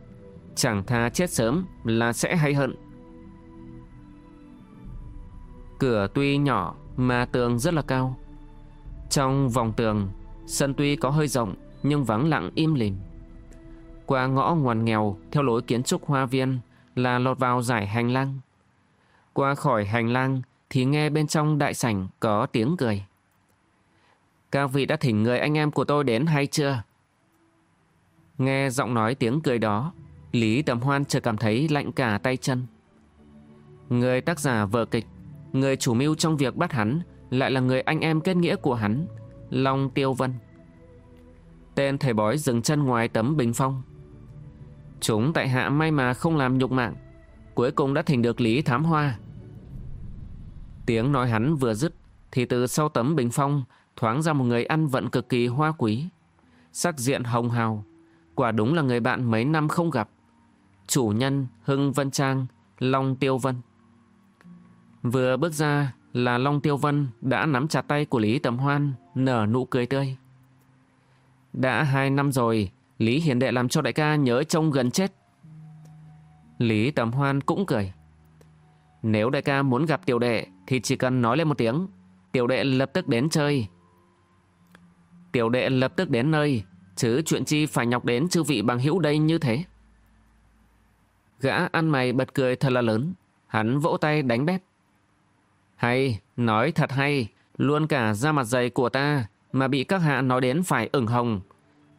Chẳng tha chết sớm là sẽ hay hận Cửa tuy nhỏ mà tường rất là cao. Trong vòng tường, sân tuy có hơi rộng nhưng vắng lặng im lìm. Qua ngõ ngoằn nghèo theo lối kiến trúc hoa viên là lọt vào giải hành lang. Qua khỏi hành lang thì nghe bên trong đại sảnh có tiếng cười. Các vị đã thỉnh người anh em của tôi đến hay chưa? Nghe giọng nói tiếng cười đó, Lý Tầm Hoan chợt cảm thấy lạnh cả tay chân. Người tác giả vở kịch, người chủ mưu trong việc bắt hắn lại là người anh em kết nghĩa của hắn, Long Tiêu Vân. Tên thầy bói dừng chân ngoài tấm bình phong. Chúng tại hạ may mà không làm nhục mạng, cuối cùng đã thỉnh được Lý Thám Hoa. Tiếng nói hắn vừa dứt, thì từ sau tấm bình phong thoáng ra một người ăn vận cực kỳ hoa quý. Sắc diện hồng hào, quả đúng là người bạn mấy năm không gặp. Chủ nhân Hưng Vân Trang, Long Tiêu Vân. Vừa bước ra là Long Tiêu Vân đã nắm chặt tay của Lý Tầm Hoan, nở nụ cười tươi. Đã hai năm rồi, Lý Hiền Đệ làm cho đại ca nhớ trông gần chết. Lý Tầm Hoan cũng cười. Nếu đại ca muốn gặp tiểu đệ thì chỉ cần nói lên một tiếng, tiểu đệ lập tức đến chơi, Tiểu đệ lập tức đến nơi, chứ chuyện chi phải nhọc đến chư vị bằng hữu đây như thế. Gã ăn mày bật cười thật là lớn, hắn vỗ tay đánh bét. Hay, nói thật hay, luôn cả da mặt dày của ta mà bị các hạ nói đến phải ửng hồng.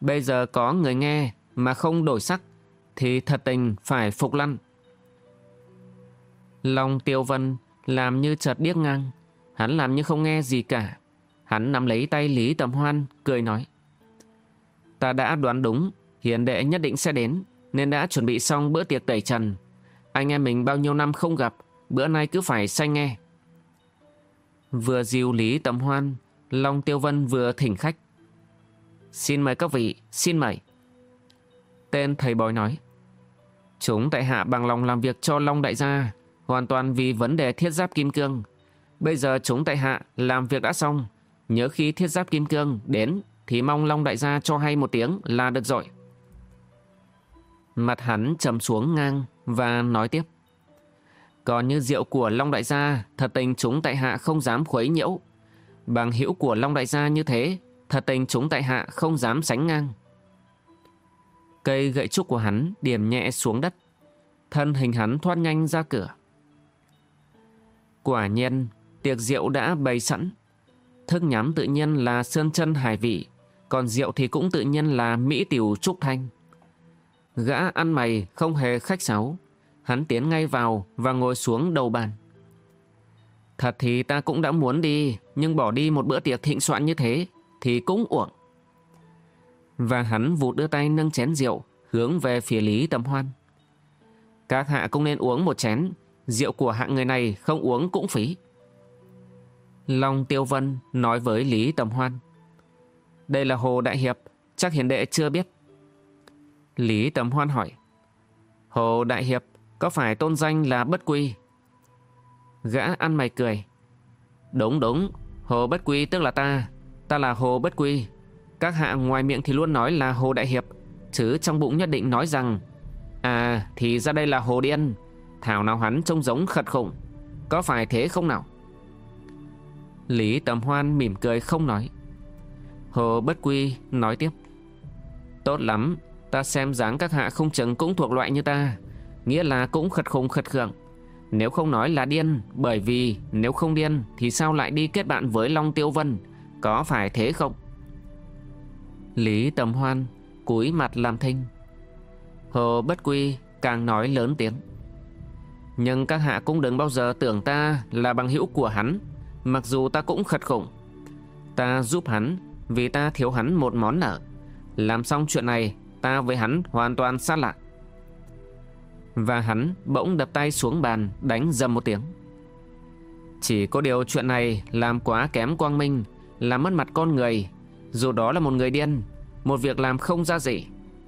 Bây giờ có người nghe mà không đổi sắc, thì thật tình phải phục lăn. Long tiêu vân làm như chợt điếc ngang, hắn làm như không nghe gì cả. Hắn nắm lấy tay Lý Tầm Hoan, cười nói. Ta đã đoán đúng, hiền đệ nhất định sẽ đến, nên đã chuẩn bị xong bữa tiệc tẩy trần. Anh em mình bao nhiêu năm không gặp, bữa nay cứ phải xanh nghe. Vừa dìu Lý Tầm Hoan, Long Tiêu Vân vừa thỉnh khách. Xin mời các vị, xin mời. Tên thầy bói nói. Chúng tại hạ bằng lòng làm việc cho Long đại gia, hoàn toàn vì vấn đề thiết giáp kim cương. Bây giờ chúng tại hạ làm việc đã xong, Nhớ khi thiết giáp kim cương đến thì mong Long đại gia cho hay một tiếng là được rồi. Mặt hắn trầm xuống ngang và nói tiếp. Còn như rượu của Long đại gia, thật tình chúng tại hạ không dám khuấy nhiễu. Bằng hữu của Long đại gia như thế, thật tình chúng tại hạ không dám sánh ngang. Cây gậy trúc của hắn điểm nhẹ xuống đất. Thân hình hắn thoát nhanh ra cửa. Quả nhiên, tiệc rượu đã bày sẵn. Thức nhắm tự nhiên là sơn chân hải vị, còn rượu thì cũng tự nhiên là mỹ tiểu trúc thanh. Gã ăn mày không hề khách sáo. Hắn tiến ngay vào và ngồi xuống đầu bàn. Thật thì ta cũng đã muốn đi, nhưng bỏ đi một bữa tiệc thịnh soạn như thế thì cũng uổng. Và hắn vụt đưa tay nâng chén rượu hướng về phía Lý Tầm Hoan. Các hạ cũng nên uống một chén, rượu của hạng người này không uống cũng phí. Long Tiêu Vân nói với Lý Tầm Hoan. Đây là Hồ Đại Hiệp, chắc hiền đệ chưa biết. Lý Tầm Hoan hỏi. Hồ Đại Hiệp, có phải tôn danh là bất quy? Gã ăn mày cười. Đúng đúng, Hồ Bất Quy tức là ta, ta là Hồ Bất Quy. Các hạ ngoài miệng thì luôn nói là Hồ Đại Hiệp, chứ trong bụng nhất định nói rằng À thì ra đây là Hồ Điên, thảo nào hắn trông giống khật khủng, có phải thế không nào? Lý Tầm Hoan mỉm cười không nói. Hồ Bất Quy nói tiếp. Tốt lắm, ta xem dáng các hạ không chừng cũng thuộc loại như ta, nghĩa là cũng khật khủng khật khưởng. Nếu không nói là điên, bởi vì nếu không điên thì sao lại đi kết bạn với Long Tiêu Vân, có phải thế không? Lý Tầm Hoan cúi mặt làm thinh. Hồ Bất Quy càng nói lớn tiếng. Nhưng các hạ cũng đừng bao giờ tưởng ta là bằng hữu của hắn, mặc dù ta cũng khật khủng. Ta giúp hắn vì ta thiếu hắn một món nợ. Làm xong chuyện này, ta với hắn hoàn toàn xa lạ. Và hắn bỗng đập tay xuống bàn đánh dầm một tiếng. Chỉ có điều chuyện này làm quá kém quang minh, làm mất mặt con người. Dù đó là một người điên, một việc làm không ra gì,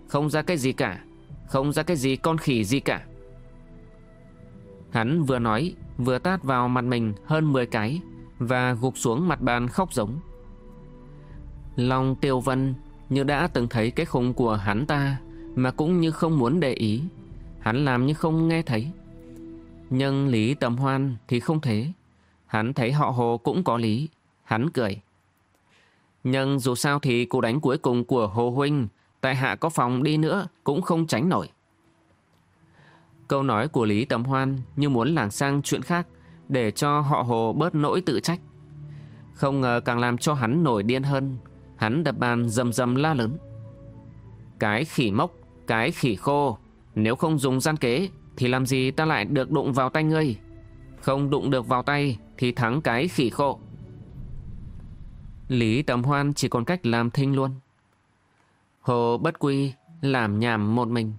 không ra cái gì cả, không ra cái gì con khỉ gì cả. Hắn vừa nói, vừa tát vào mặt mình hơn 10 cái và gục xuống mặt bàn khóc giống. Long Tiêu Vân như đã từng thấy cái khùng của hắn ta mà cũng như không muốn để ý. Hắn làm như không nghe thấy. Nhưng Lý Tầm Hoan thì không thế. Hắn thấy họ hồ cũng có lý. Hắn cười. Nhưng dù sao thì cú đánh cuối cùng của Hồ Huynh tại hạ có phòng đi nữa cũng không tránh nổi. Câu nói của Lý Tầm Hoan như muốn lảng sang chuyện khác để cho họ Hồ bớt nỗi tự trách. Không ngờ càng làm cho hắn nổi điên hơn. Hắn đập bàn rầm rầm la lớn. Cái khỉ mốc, cái khỉ khô, nếu không dùng gian kế thì làm gì ta lại được đụng vào tay ngươi. Không đụng được vào tay thì thắng cái khỉ khô. Lý Tầm Hoan chỉ còn cách làm thinh luôn. Hồ bất quy làm nhảm một mình.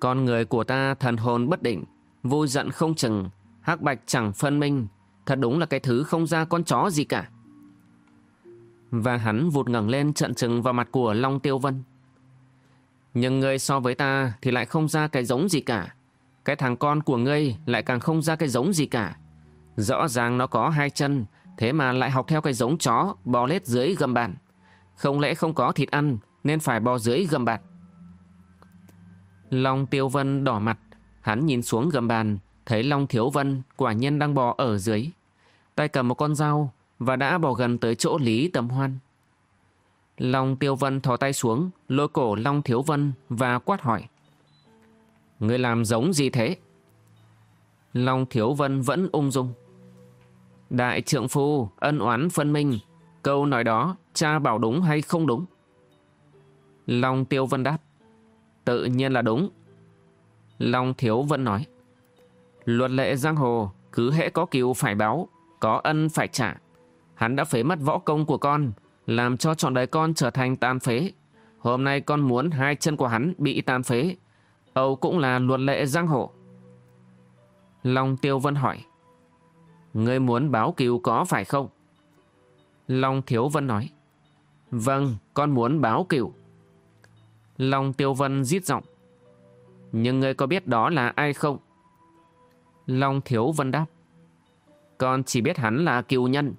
Con người của ta thần hồn bất định, vui giận không chừng, hắc bạch chẳng phân minh, thật đúng là cái thứ không ra con chó gì cả. Và hắn vụt ngẩng lên trận trừng vào mặt của Long Tiêu Vân. Nhưng ngươi so với ta thì lại không ra cái giống gì cả. Cái thằng con của ngươi lại càng không ra cái giống gì cả. Rõ ràng nó có hai chân, thế mà lại học theo cái giống chó bò lết dưới gầm bàn. Không lẽ không có thịt ăn nên phải bò dưới gầm bàn. Long Tiêu Vân đỏ mặt, hắn nhìn xuống gầm bàn, thấy Long Thiếu Vân quả nhiên đang bò ở dưới. Tay cầm một con dao và đã bò gần tới chỗ Lý Tầm Hoan. Long Tiêu Vân thò tay xuống, lôi cổ Long Thiếu Vân và quát hỏi. người làm giống gì thế? Long Thiếu Vân vẫn ung dung. Đại trượng phu, ân oán phân minh. Câu nói đó, cha bảo đúng hay không đúng? Long Tiêu Vân đáp. Tự nhiên là đúng. Long Thiếu Vân nói. Luật lệ giang hồ, cứ hễ có cứu phải báo, có ân phải trả. Hắn đã phế mất võ công của con, làm cho trọn đời con trở thành tàn phế. Hôm nay con muốn hai chân của hắn bị tàn phế. Âu cũng là luật lệ giang hồ. Long Tiêu Vân hỏi. Ngươi muốn báo cứu có phải không? Long Thiếu Vân nói. Vâng, con muốn báo cừu. Long Tiêu Vân rít giọng. Nhưng ngươi có biết đó là ai không? Long Thiếu Vân đáp. Con chỉ biết hắn là cựu nhân.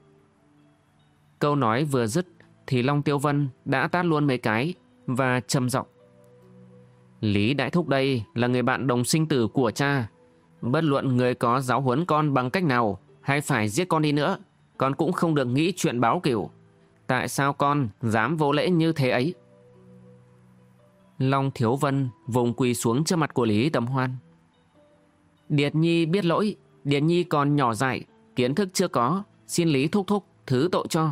Câu nói vừa dứt thì Long Tiêu Vân đã tát luôn mấy cái và trầm giọng. Lý Đại Thúc đây là người bạn đồng sinh tử của cha. Bất luận người có giáo huấn con bằng cách nào hay phải giết con đi nữa, con cũng không được nghĩ chuyện báo cửu. Tại sao con dám vô lễ như thế ấy? Long Thiếu Vân vùng quỳ xuống trước mặt của Lý Tầm Hoan. Điệt Nhi biết lỗi, Điệt Nhi còn nhỏ dại, kiến thức chưa có, xin Lý thúc thúc thứ tội cho.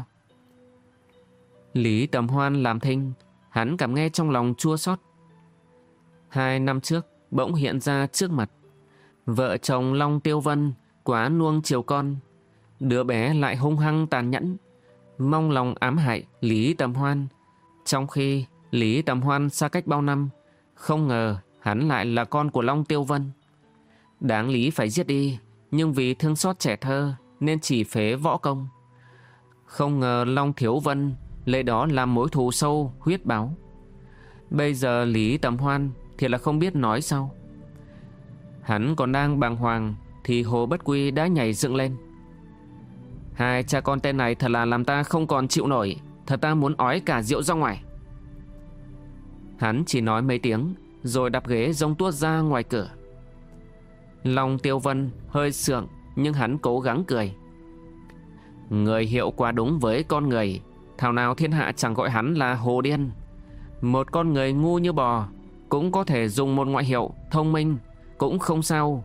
Lý Tầm Hoan làm thinh, hắn cảm nghe trong lòng chua xót. Hai năm trước bỗng hiện ra trước mặt. Vợ chồng Long Tiêu Vân quá nuông chiều con. Đứa bé lại hung hăng tàn nhẫn. Mong lòng ám hại Lý Tầm Hoan. Trong khi Lý Tầm Hoan xa cách bao năm, không ngờ hắn lại là con của Long Tiêu Vân. Đáng lý phải giết đi, nhưng vì thương xót trẻ thơ nên chỉ phế võ công. Không ngờ Long Thiếu Vân lấy đó làm mối thù sâu, huyết báo. Bây giờ Lý Tầm Hoan thì là không biết nói sao. Hắn còn đang bàng hoàng thì Hồ Bất Quy đã nhảy dựng lên. Hai cha con tên này thật là làm ta không còn chịu nổi, thật ta muốn ói cả rượu ra ngoài. Hắn chỉ nói mấy tiếng rồi đạp ghế rông tuốt ra ngoài cửa. Long Tiêu Vân hơi sượng nhưng hắn cố gắng cười. Người hiệu quả đúng với con người, thảo nào thiên hạ chẳng gọi hắn là hồ điên. Một con người ngu như bò cũng có thể dùng một ngoại hiệu thông minh, cũng không sao.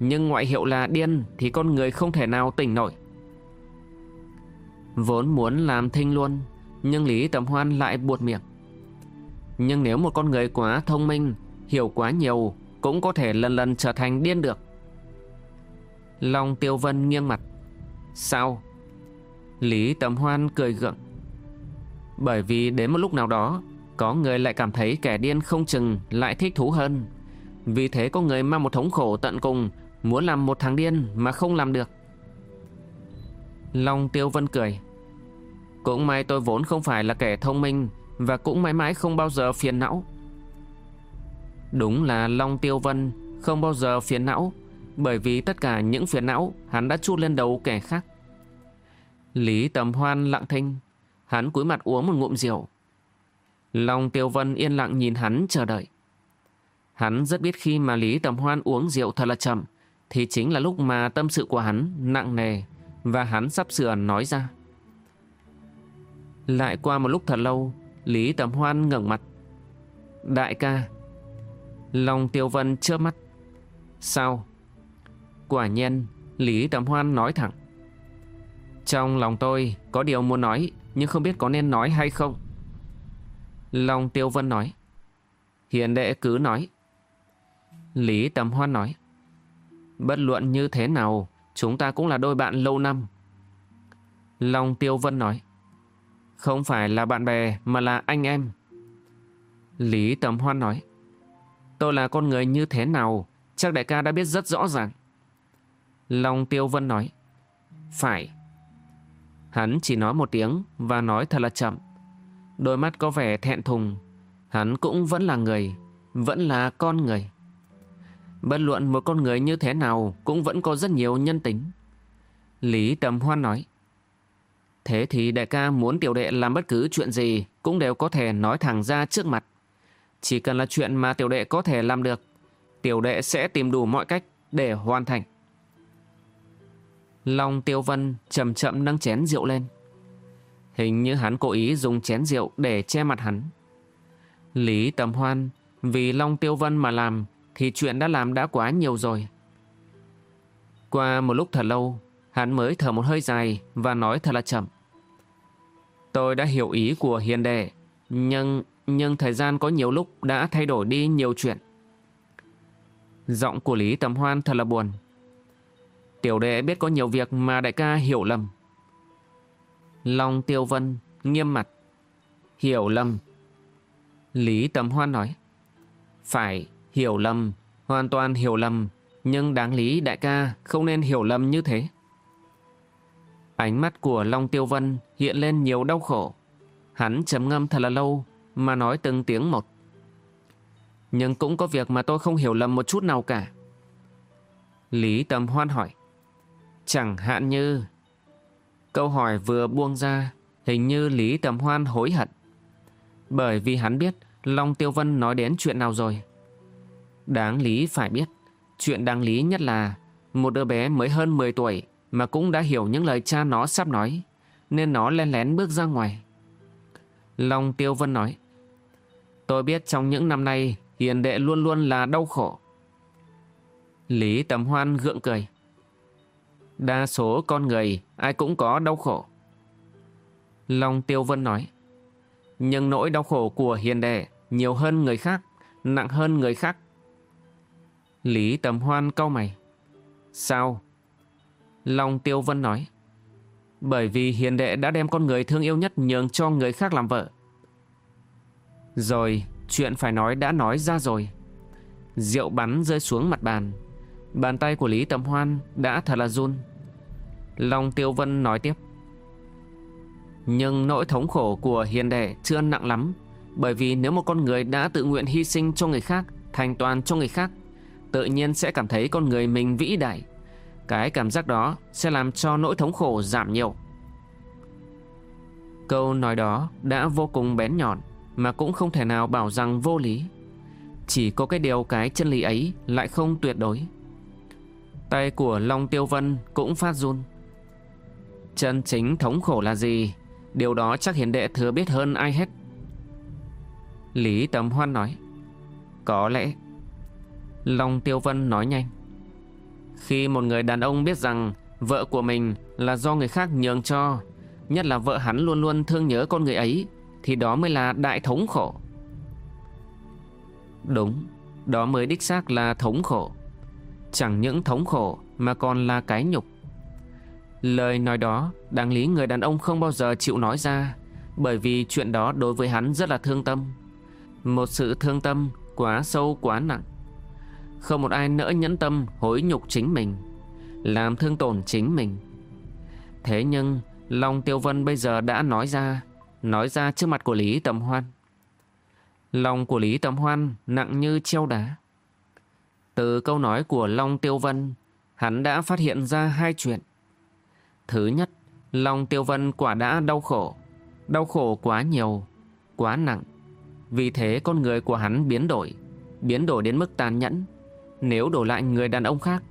Nhưng ngoại hiệu là điên thì con người không thể nào tỉnh nổi. Vốn muốn làm thinh luôn, nhưng Lý Tầm Hoan lại buột miệng. Nhưng nếu một con người quá thông minh, hiểu quá nhiều, cũng có thể lần lần trở thành điên được. Long Tiêu Vân nghiêng mặt. Sao? Lý Tầm Hoan cười gượng. Bởi vì đến một lúc nào đó, có người lại cảm thấy kẻ điên không chừng lại thích thú hơn. Vì thế có người mang một thống khổ tận cùng, muốn làm một thằng điên mà không làm được. Long Tiêu Vân cười. Cũng may tôi vốn không phải là kẻ thông minh và cũng mãi mãi không bao giờ phiền não. Đúng là Long Tiêu Vân không bao giờ phiền não bởi vì tất cả những phiền não hắn đã chút lên đầu kẻ khác. Lý Tầm Hoan lặng thinh, hắn cúi mặt uống một ngụm rượu. Long Tiêu Vân yên lặng nhìn hắn chờ đợi. Hắn rất biết khi mà Lý Tầm Hoan uống rượu thật là chậm, thì chính là lúc mà tâm sự của hắn nặng nề và hắn sắp sửa nói ra. Lại qua một lúc thật lâu, Lý Tầm Hoan ngẩng mặt. Đại ca. Long Tiêu Vân chớp mắt. Sao? Quả nhiên, Lý Tầm Hoan nói thẳng. Trong lòng tôi có điều muốn nói, nhưng không biết có nên nói hay không. Long Tiêu Vân nói. Hiền đệ cứ nói. Lý Tầm Hoan nói. Bất luận như thế nào, chúng ta cũng là đôi bạn lâu năm. Long Tiêu Vân nói. Không phải là bạn bè mà là anh em. Lý Tầm Hoan nói. Tôi là con người như thế nào, chắc đại ca đã biết rất rõ ràng. Long Tiêu Vân nói. Phải. Hắn chỉ nói một tiếng và nói thật là chậm. Đôi mắt có vẻ thẹn thùng. Hắn cũng vẫn là người, vẫn là con người. Bất luận một con người như thế nào cũng vẫn có rất nhiều nhân tính. Lý Tầm Hoan nói. Thế thì đại ca muốn tiểu đệ làm bất cứ chuyện gì cũng đều có thể nói thẳng ra trước mặt. Chỉ cần là chuyện mà tiểu đệ có thể làm được, tiểu đệ sẽ tìm đủ mọi cách để hoàn thành. Long Tiêu Vân chậm chậm nâng chén rượu lên. Hình như hắn cố ý dùng chén rượu để che mặt hắn. Lý Tầm Hoan vì Long Tiêu Vân mà làm thì chuyện đã làm đã quá nhiều rồi. Qua một lúc thật lâu, hắn mới thở một hơi dài và nói thật là chậm. Tôi đã hiểu ý của hiền đệ, nhưng nhưng thời gian có nhiều lúc đã thay đổi đi nhiều chuyện. Giọng của Lý Tầm Hoan thật là buồn. Tiểu đệ biết có nhiều việc mà đại ca hiểu lầm. Long Tiêu Vân nghiêm mặt. Hiểu lầm. Lý Tầm Hoan nói. Phải, hiểu lầm, hoàn toàn hiểu lầm, nhưng đáng lý đại ca không nên hiểu lầm như thế. Ánh mắt của Long Tiêu Vân hiện lên nhiều đau khổ. Hắn chấm ngâm thật là lâu mà nói từng tiếng một. Nhưng cũng có việc mà tôi không hiểu lầm một chút nào cả. Lý Tầm Hoan hỏi. Chẳng hạn như... Câu hỏi vừa buông ra, hình như Lý Tầm Hoan hối hận. Bởi vì hắn biết Long Tiêu Vân nói đến chuyện nào rồi. Đáng lý phải biết, chuyện đáng lý nhất là một đứa bé mới hơn 10 tuổi mà cũng đã hiểu những lời cha nó sắp nói, nên nó len lén bước ra ngoài. Long Tiêu Vân nói, tôi biết trong những năm nay hiền đệ luôn luôn là đau khổ. Lý Tầm Hoan gượng cười. Đa số con người ai cũng có đau khổ. Long Tiêu Vân nói, nhưng nỗi đau khổ của hiền đệ nhiều hơn người khác nặng hơn người khác. Lý Tầm Hoan cau mày. Sao? Long Tiêu Vân nói. Bởi vì hiền đệ đã đem con người thương yêu nhất nhường cho người khác làm vợ. Rồi, chuyện phải nói đã nói ra rồi. Rượu bắn rơi xuống mặt bàn. Bàn tay của Lý Tầm Hoan đã thật là run. Long Tiêu Vân nói tiếp. Nhưng nỗi thống khổ của hiền đệ chưa nặng lắm Bởi vì nếu một con người đã tự nguyện hy sinh cho người khác Thành toàn cho người khác Tự nhiên sẽ cảm thấy con người mình vĩ đại. Cái cảm giác đó sẽ làm cho nỗi thống khổ giảm nhiều. Câu nói đó đã vô cùng bén nhọn Mà cũng không thể nào bảo rằng vô lý. Chỉ có cái điều cái chân lý ấy lại không tuyệt đối. Tay của Long Tiêu Vân cũng phát run. Chân chính thống khổ là gì? Điều đó chắc hiền đệ thừa biết hơn ai hết. Lý Tầm Hoan nói, Có lẽ Long Tiêu Vân nói nhanh Khi một người đàn ông biết rằng Vợ của mình là do người khác nhường cho, Nhất là vợ hắn luôn luôn thương nhớ con người ấy, Thì đó mới là đại thống khổ Đúng, Đó mới đích xác là thống khổ Chẳng những thống khổ Mà còn là cái nhục Lời nói đó đáng lý người đàn ông không bao giờ chịu nói ra, bởi vì chuyện đó đối với hắn rất là thương tâm. Một sự thương tâm quá sâu, quá nặng. Không một ai nỡ nhẫn tâm hối nhục chính mình, làm thương tổn chính mình. Thế nhưng Long Tiêu Vân bây giờ đã nói ra, nói ra trước mặt của Lý Tầm Hoan. Lòng của Lý Tầm Hoan nặng như treo đá. Từ câu nói của Long Tiêu Vân, hắn đã phát hiện ra hai chuyện. Thứ nhất, long tiêu vân quả đã đau khổ. Đau khổ quá nhiều, quá nặng. Vì thế con người của hắn biến đổi, biến đổi đến mức tàn nhẫn. Nếu đổi lại người đàn ông khác,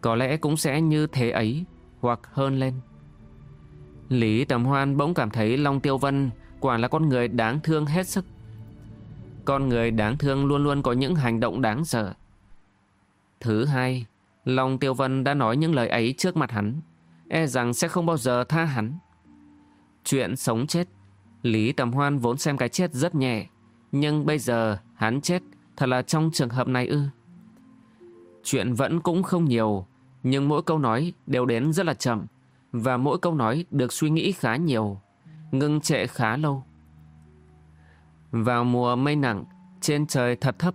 có lẽ cũng sẽ như thế ấy, hoặc hơn lên. Lý Tầm Hoan bỗng cảm thấy Long Tiêu Vân quả là con người đáng thương hết sức. Con người đáng thương luôn luôn có những hành động đáng sợ. Thứ hai, Long Tiêu Vân đã nói những lời ấy trước mặt hắn e rằng sẽ không bao giờ tha hắn. Chuyện sống chết, Lý Tầm Hoan vốn xem cái chết rất nhẹ, nhưng bây giờ hắn chết thật là trong trường hợp này ư. Chuyện vẫn cũng không nhiều, nhưng mỗi câu nói đều đến rất là chậm, và mỗi câu nói được suy nghĩ khá nhiều, ngưng trệ khá lâu. Vào mùa mây nặng, trên trời thật thấp,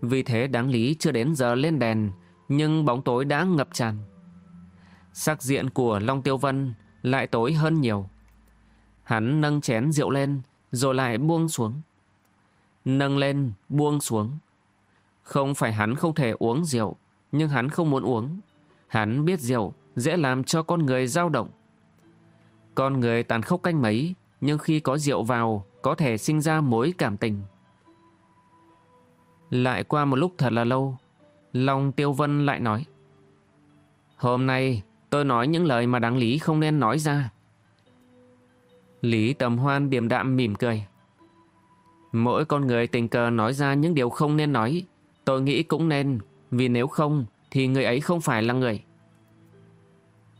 vì thế đáng lý chưa đến giờ lên đèn, nhưng bóng tối đã ngập tràn. Sắc diện của Long Tiêu Vân lại tối hơn nhiều. Hắn nâng chén rượu lên rồi lại buông xuống. Nâng lên, buông xuống. Không phải hắn không thể uống rượu, nhưng hắn không muốn uống. Hắn biết rượu dễ làm cho con người dao động. Con người tàn khốc canh mấy, nhưng khi có rượu vào, có thể sinh ra mối cảm tình. Lại qua một lúc thật là lâu, Long Tiêu Vân lại nói. Hôm nay Tôi nói những lời mà đáng lý không nên nói ra. Lý Tầm Hoan điềm đạm mỉm cười. Mỗi con người tình cờ nói ra những điều không nên nói, tôi nghĩ cũng nên, vì nếu không thì người ấy không phải là người.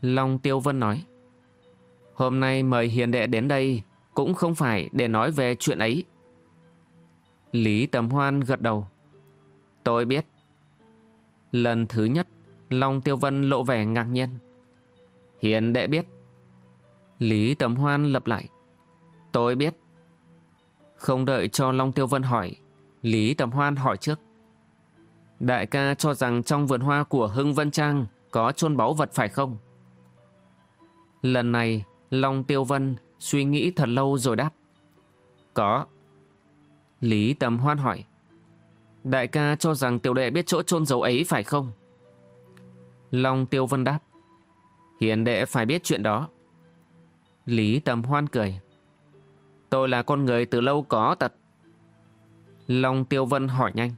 Long Tiêu Vân nói. Hôm nay mời hiền đệ đến đây cũng không phải để nói về chuyện ấy. Lý Tầm Hoan gật đầu. Tôi biết. Lần thứ nhất, Long Tiêu Vân lộ vẻ ngạc nhiên. Hiền đệ biết. Lý Tầm Hoan lập lại. Tôi biết. Không đợi cho Long Tiêu Vân hỏi, Lý Tầm Hoan hỏi trước. Đại ca cho rằng trong vườn hoa của Hưng Vân Trang có chôn báu vật phải không? Lần này, Long Tiêu Vân suy nghĩ thật lâu rồi đáp. Có. Lý Tầm Hoan hỏi. Đại ca cho rằng tiểu đệ biết chỗ chôn dấu ấy phải không? Long Tiêu Vân đáp. Hiền đệ phải biết chuyện đó. Lý Tầm Hoan cười. Tôi là con người từ lâu có tật. Long Tiêu Vân hỏi nhanh.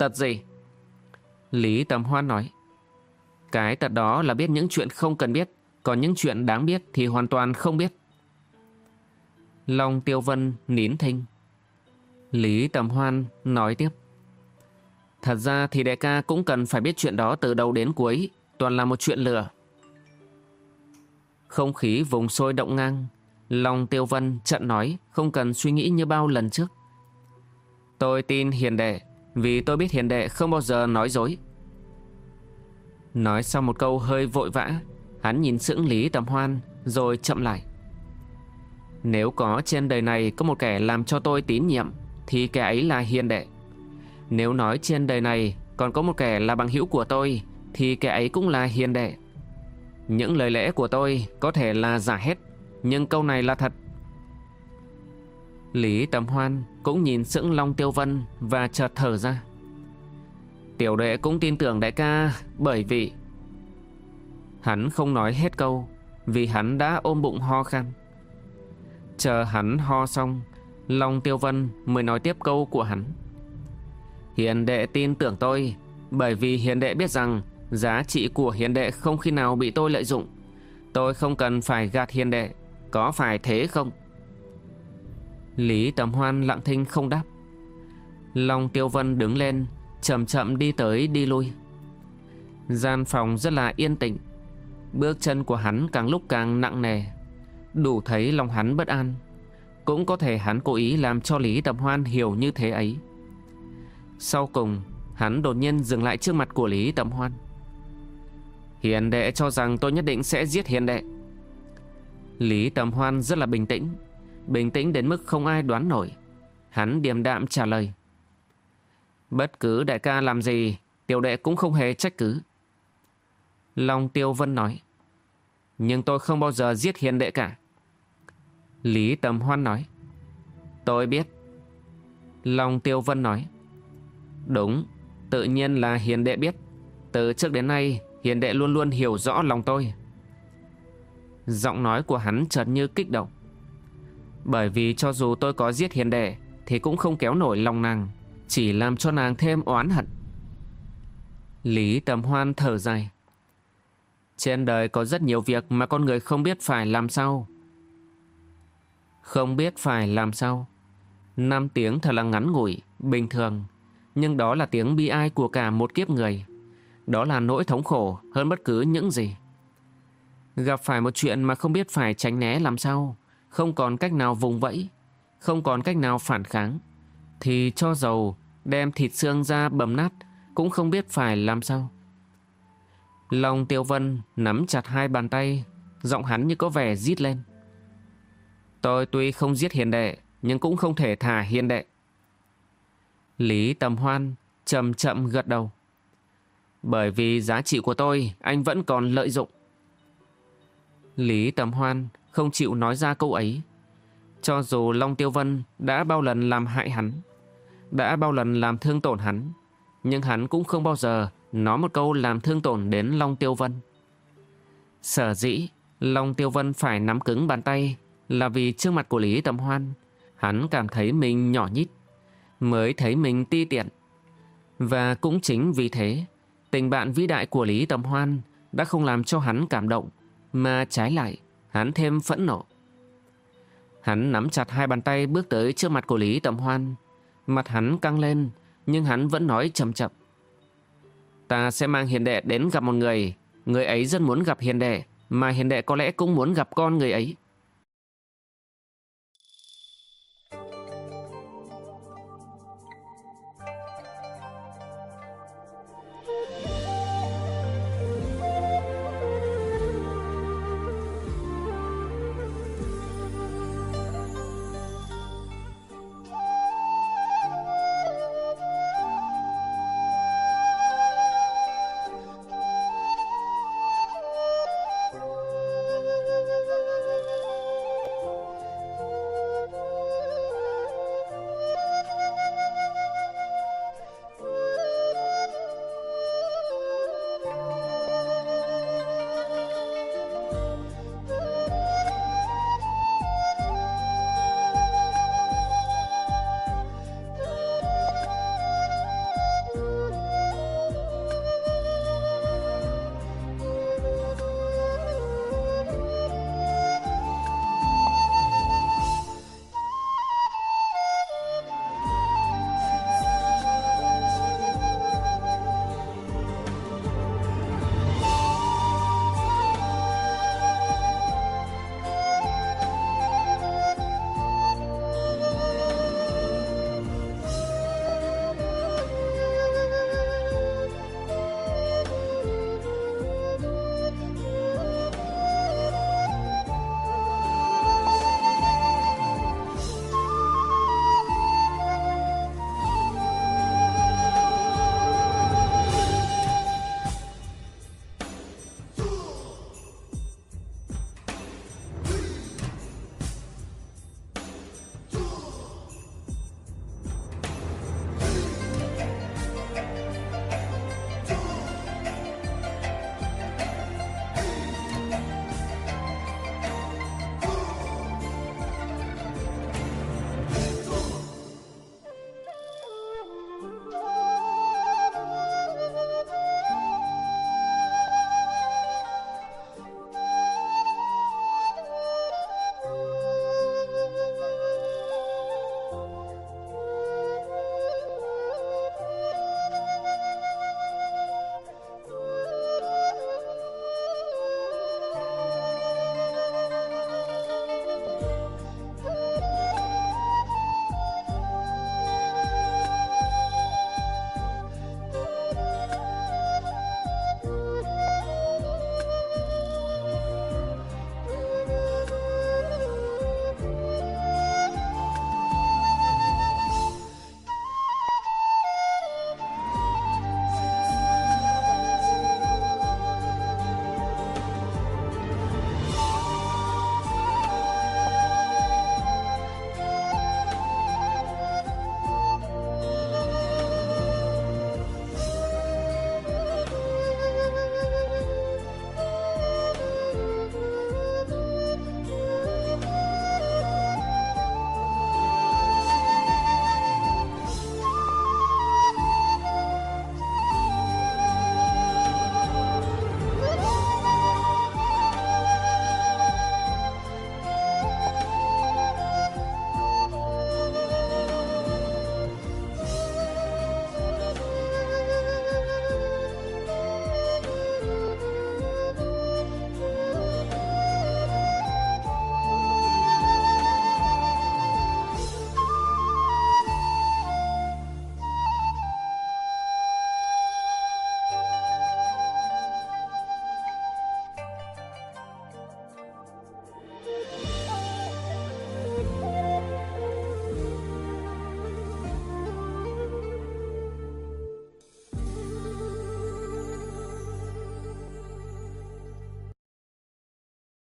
Tật, gì? Lý Tầm Hoan nói. Cái tật đó là biết những chuyện không cần biết, còn những chuyện đáng biết thì hoàn toàn không biết. Long Tiêu Vân nín thinh. Lý Tầm Hoan nói tiếp. Thật ra thì đại ca cũng cần phải biết chuyện đó từ đầu đến cuối toàn là một chuyện lừa. Không khí vùng sôi động ngang, Long tiêu vân chặn nói không cần suy nghĩ như bao lần trước. Tôi tin hiền đệ, vì tôi biết hiền đệ không bao giờ nói dối. Nói xong một câu hơi vội vã, hắn nhìn sững Lý Tầm Hoan rồi chậm lại. Nếu có trên đời này có một kẻ làm cho tôi tín nhiệm, thì kẻ ấy là hiền đệ. Nếu nói trên đời này còn có một kẻ là bằng hữu của tôi, thì kẻ ấy cũng là hiền đệ. Những lời lẽ của tôi có thể là giả hết, nhưng câu này là thật. Lý Tầm Hoan cũng nhìn sững Long Tiêu Vân và chợt thở ra. Tiểu đệ cũng tin tưởng đại ca bởi vì... Hắn không nói hết câu vì hắn đã ôm bụng ho khan. Chờ hắn ho xong, Long Tiêu Vân mới nói tiếp câu của hắn. Hiền đệ tin tưởng tôi bởi vì hiền đệ biết rằng giá trị của hiền đệ không khi nào bị tôi lợi dụng. Tôi không cần phải gạt hiền đệ, có phải thế không? Lý Tầm Hoan lặng thinh không đáp. Long Tiêu Vân đứng lên, chậm chậm đi tới đi lui. Gian phòng rất là yên tĩnh. Bước chân của hắn càng lúc càng nặng nề. Đủ thấy lòng hắn bất an. Cũng có thể hắn cố ý làm cho Lý Tầm Hoan hiểu như thế ấy. Sau cùng, hắn đột nhiên dừng lại trước mặt của Lý Tầm Hoan. Hiền đệ cho rằng tôi nhất định sẽ giết hiền đệ. Lý Tầm Hoan rất là bình tĩnh, bình tĩnh đến mức không ai đoán nổi. Hắn điềm đạm trả lời. Bất cứ đại ca làm gì, tiểu đệ cũng không hề trách cứ. Long Tiêu Vân nói. Nhưng tôi không bao giờ giết hiền đệ cả. Lý Tầm Hoan nói. Tôi biết. Long Tiêu Vân nói. Đúng, tự nhiên là hiền đệ biết. Từ trước đến nay, hiền đệ luôn luôn hiểu rõ lòng tôi. Giọng nói của hắn chợt như kích động. Bởi vì cho dù tôi có giết hiền đệ, thì cũng không kéo nổi lòng nàng, chỉ làm cho nàng thêm oán hận. Lý Tầm Hoan thở dài. Trên đời có rất nhiều việc mà con người không biết phải làm sao. Không biết phải làm sao. Năm tiếng thật là ngắn ngủi, bình thường. Nhưng đó là tiếng bi ai của cả một kiếp người. Đó là nỗi thống khổ hơn bất cứ những gì. Gặp phải một chuyện mà không biết phải tránh né làm sao, không còn cách nào vùng vẫy, không còn cách nào phản kháng, thì cho dầu đem thịt xương ra bầm nát cũng không biết phải làm sao. Lòng Tiêu Vân nắm chặt hai bàn tay, giọng hắn như có vẻ rít lên. Tôi tuy không giết hiền đệ, nhưng cũng không thể thả hiền đệ. Lý Tầm Hoan chậm chậm gật đầu. Bởi vì giá trị của tôi anh vẫn còn lợi dụng. Lý Tầm Hoan không chịu nói ra câu ấy. Cho dù Long Tiêu Vân đã bao lần làm hại hắn, đã bao lần làm thương tổn hắn, nhưng hắn cũng không bao giờ nói một câu làm thương tổn đến Long Tiêu Vân. Sở dĩ, Long Tiêu Vân phải nắm cứng bàn tay là vì trước mặt của Lý Tầm Hoan, hắn cảm thấy mình nhỏ nhít, mới thấy mình ti tiện. Và cũng chính vì thế, tình bạn vĩ đại của Lý Tầm Hoan đã không làm cho hắn cảm động, mà trái lại, hắn thêm phẫn nộ. Hắn nắm chặt hai bàn tay bước tới trước mặt của Lý Tầm Hoan, mặt hắn căng lên, nhưng hắn vẫn nói chậm chậm. Ta sẽ mang hiền đệ đến gặp một người, người ấy rất muốn gặp hiền đệ, mà hiền đệ có lẽ cũng muốn gặp con người ấy.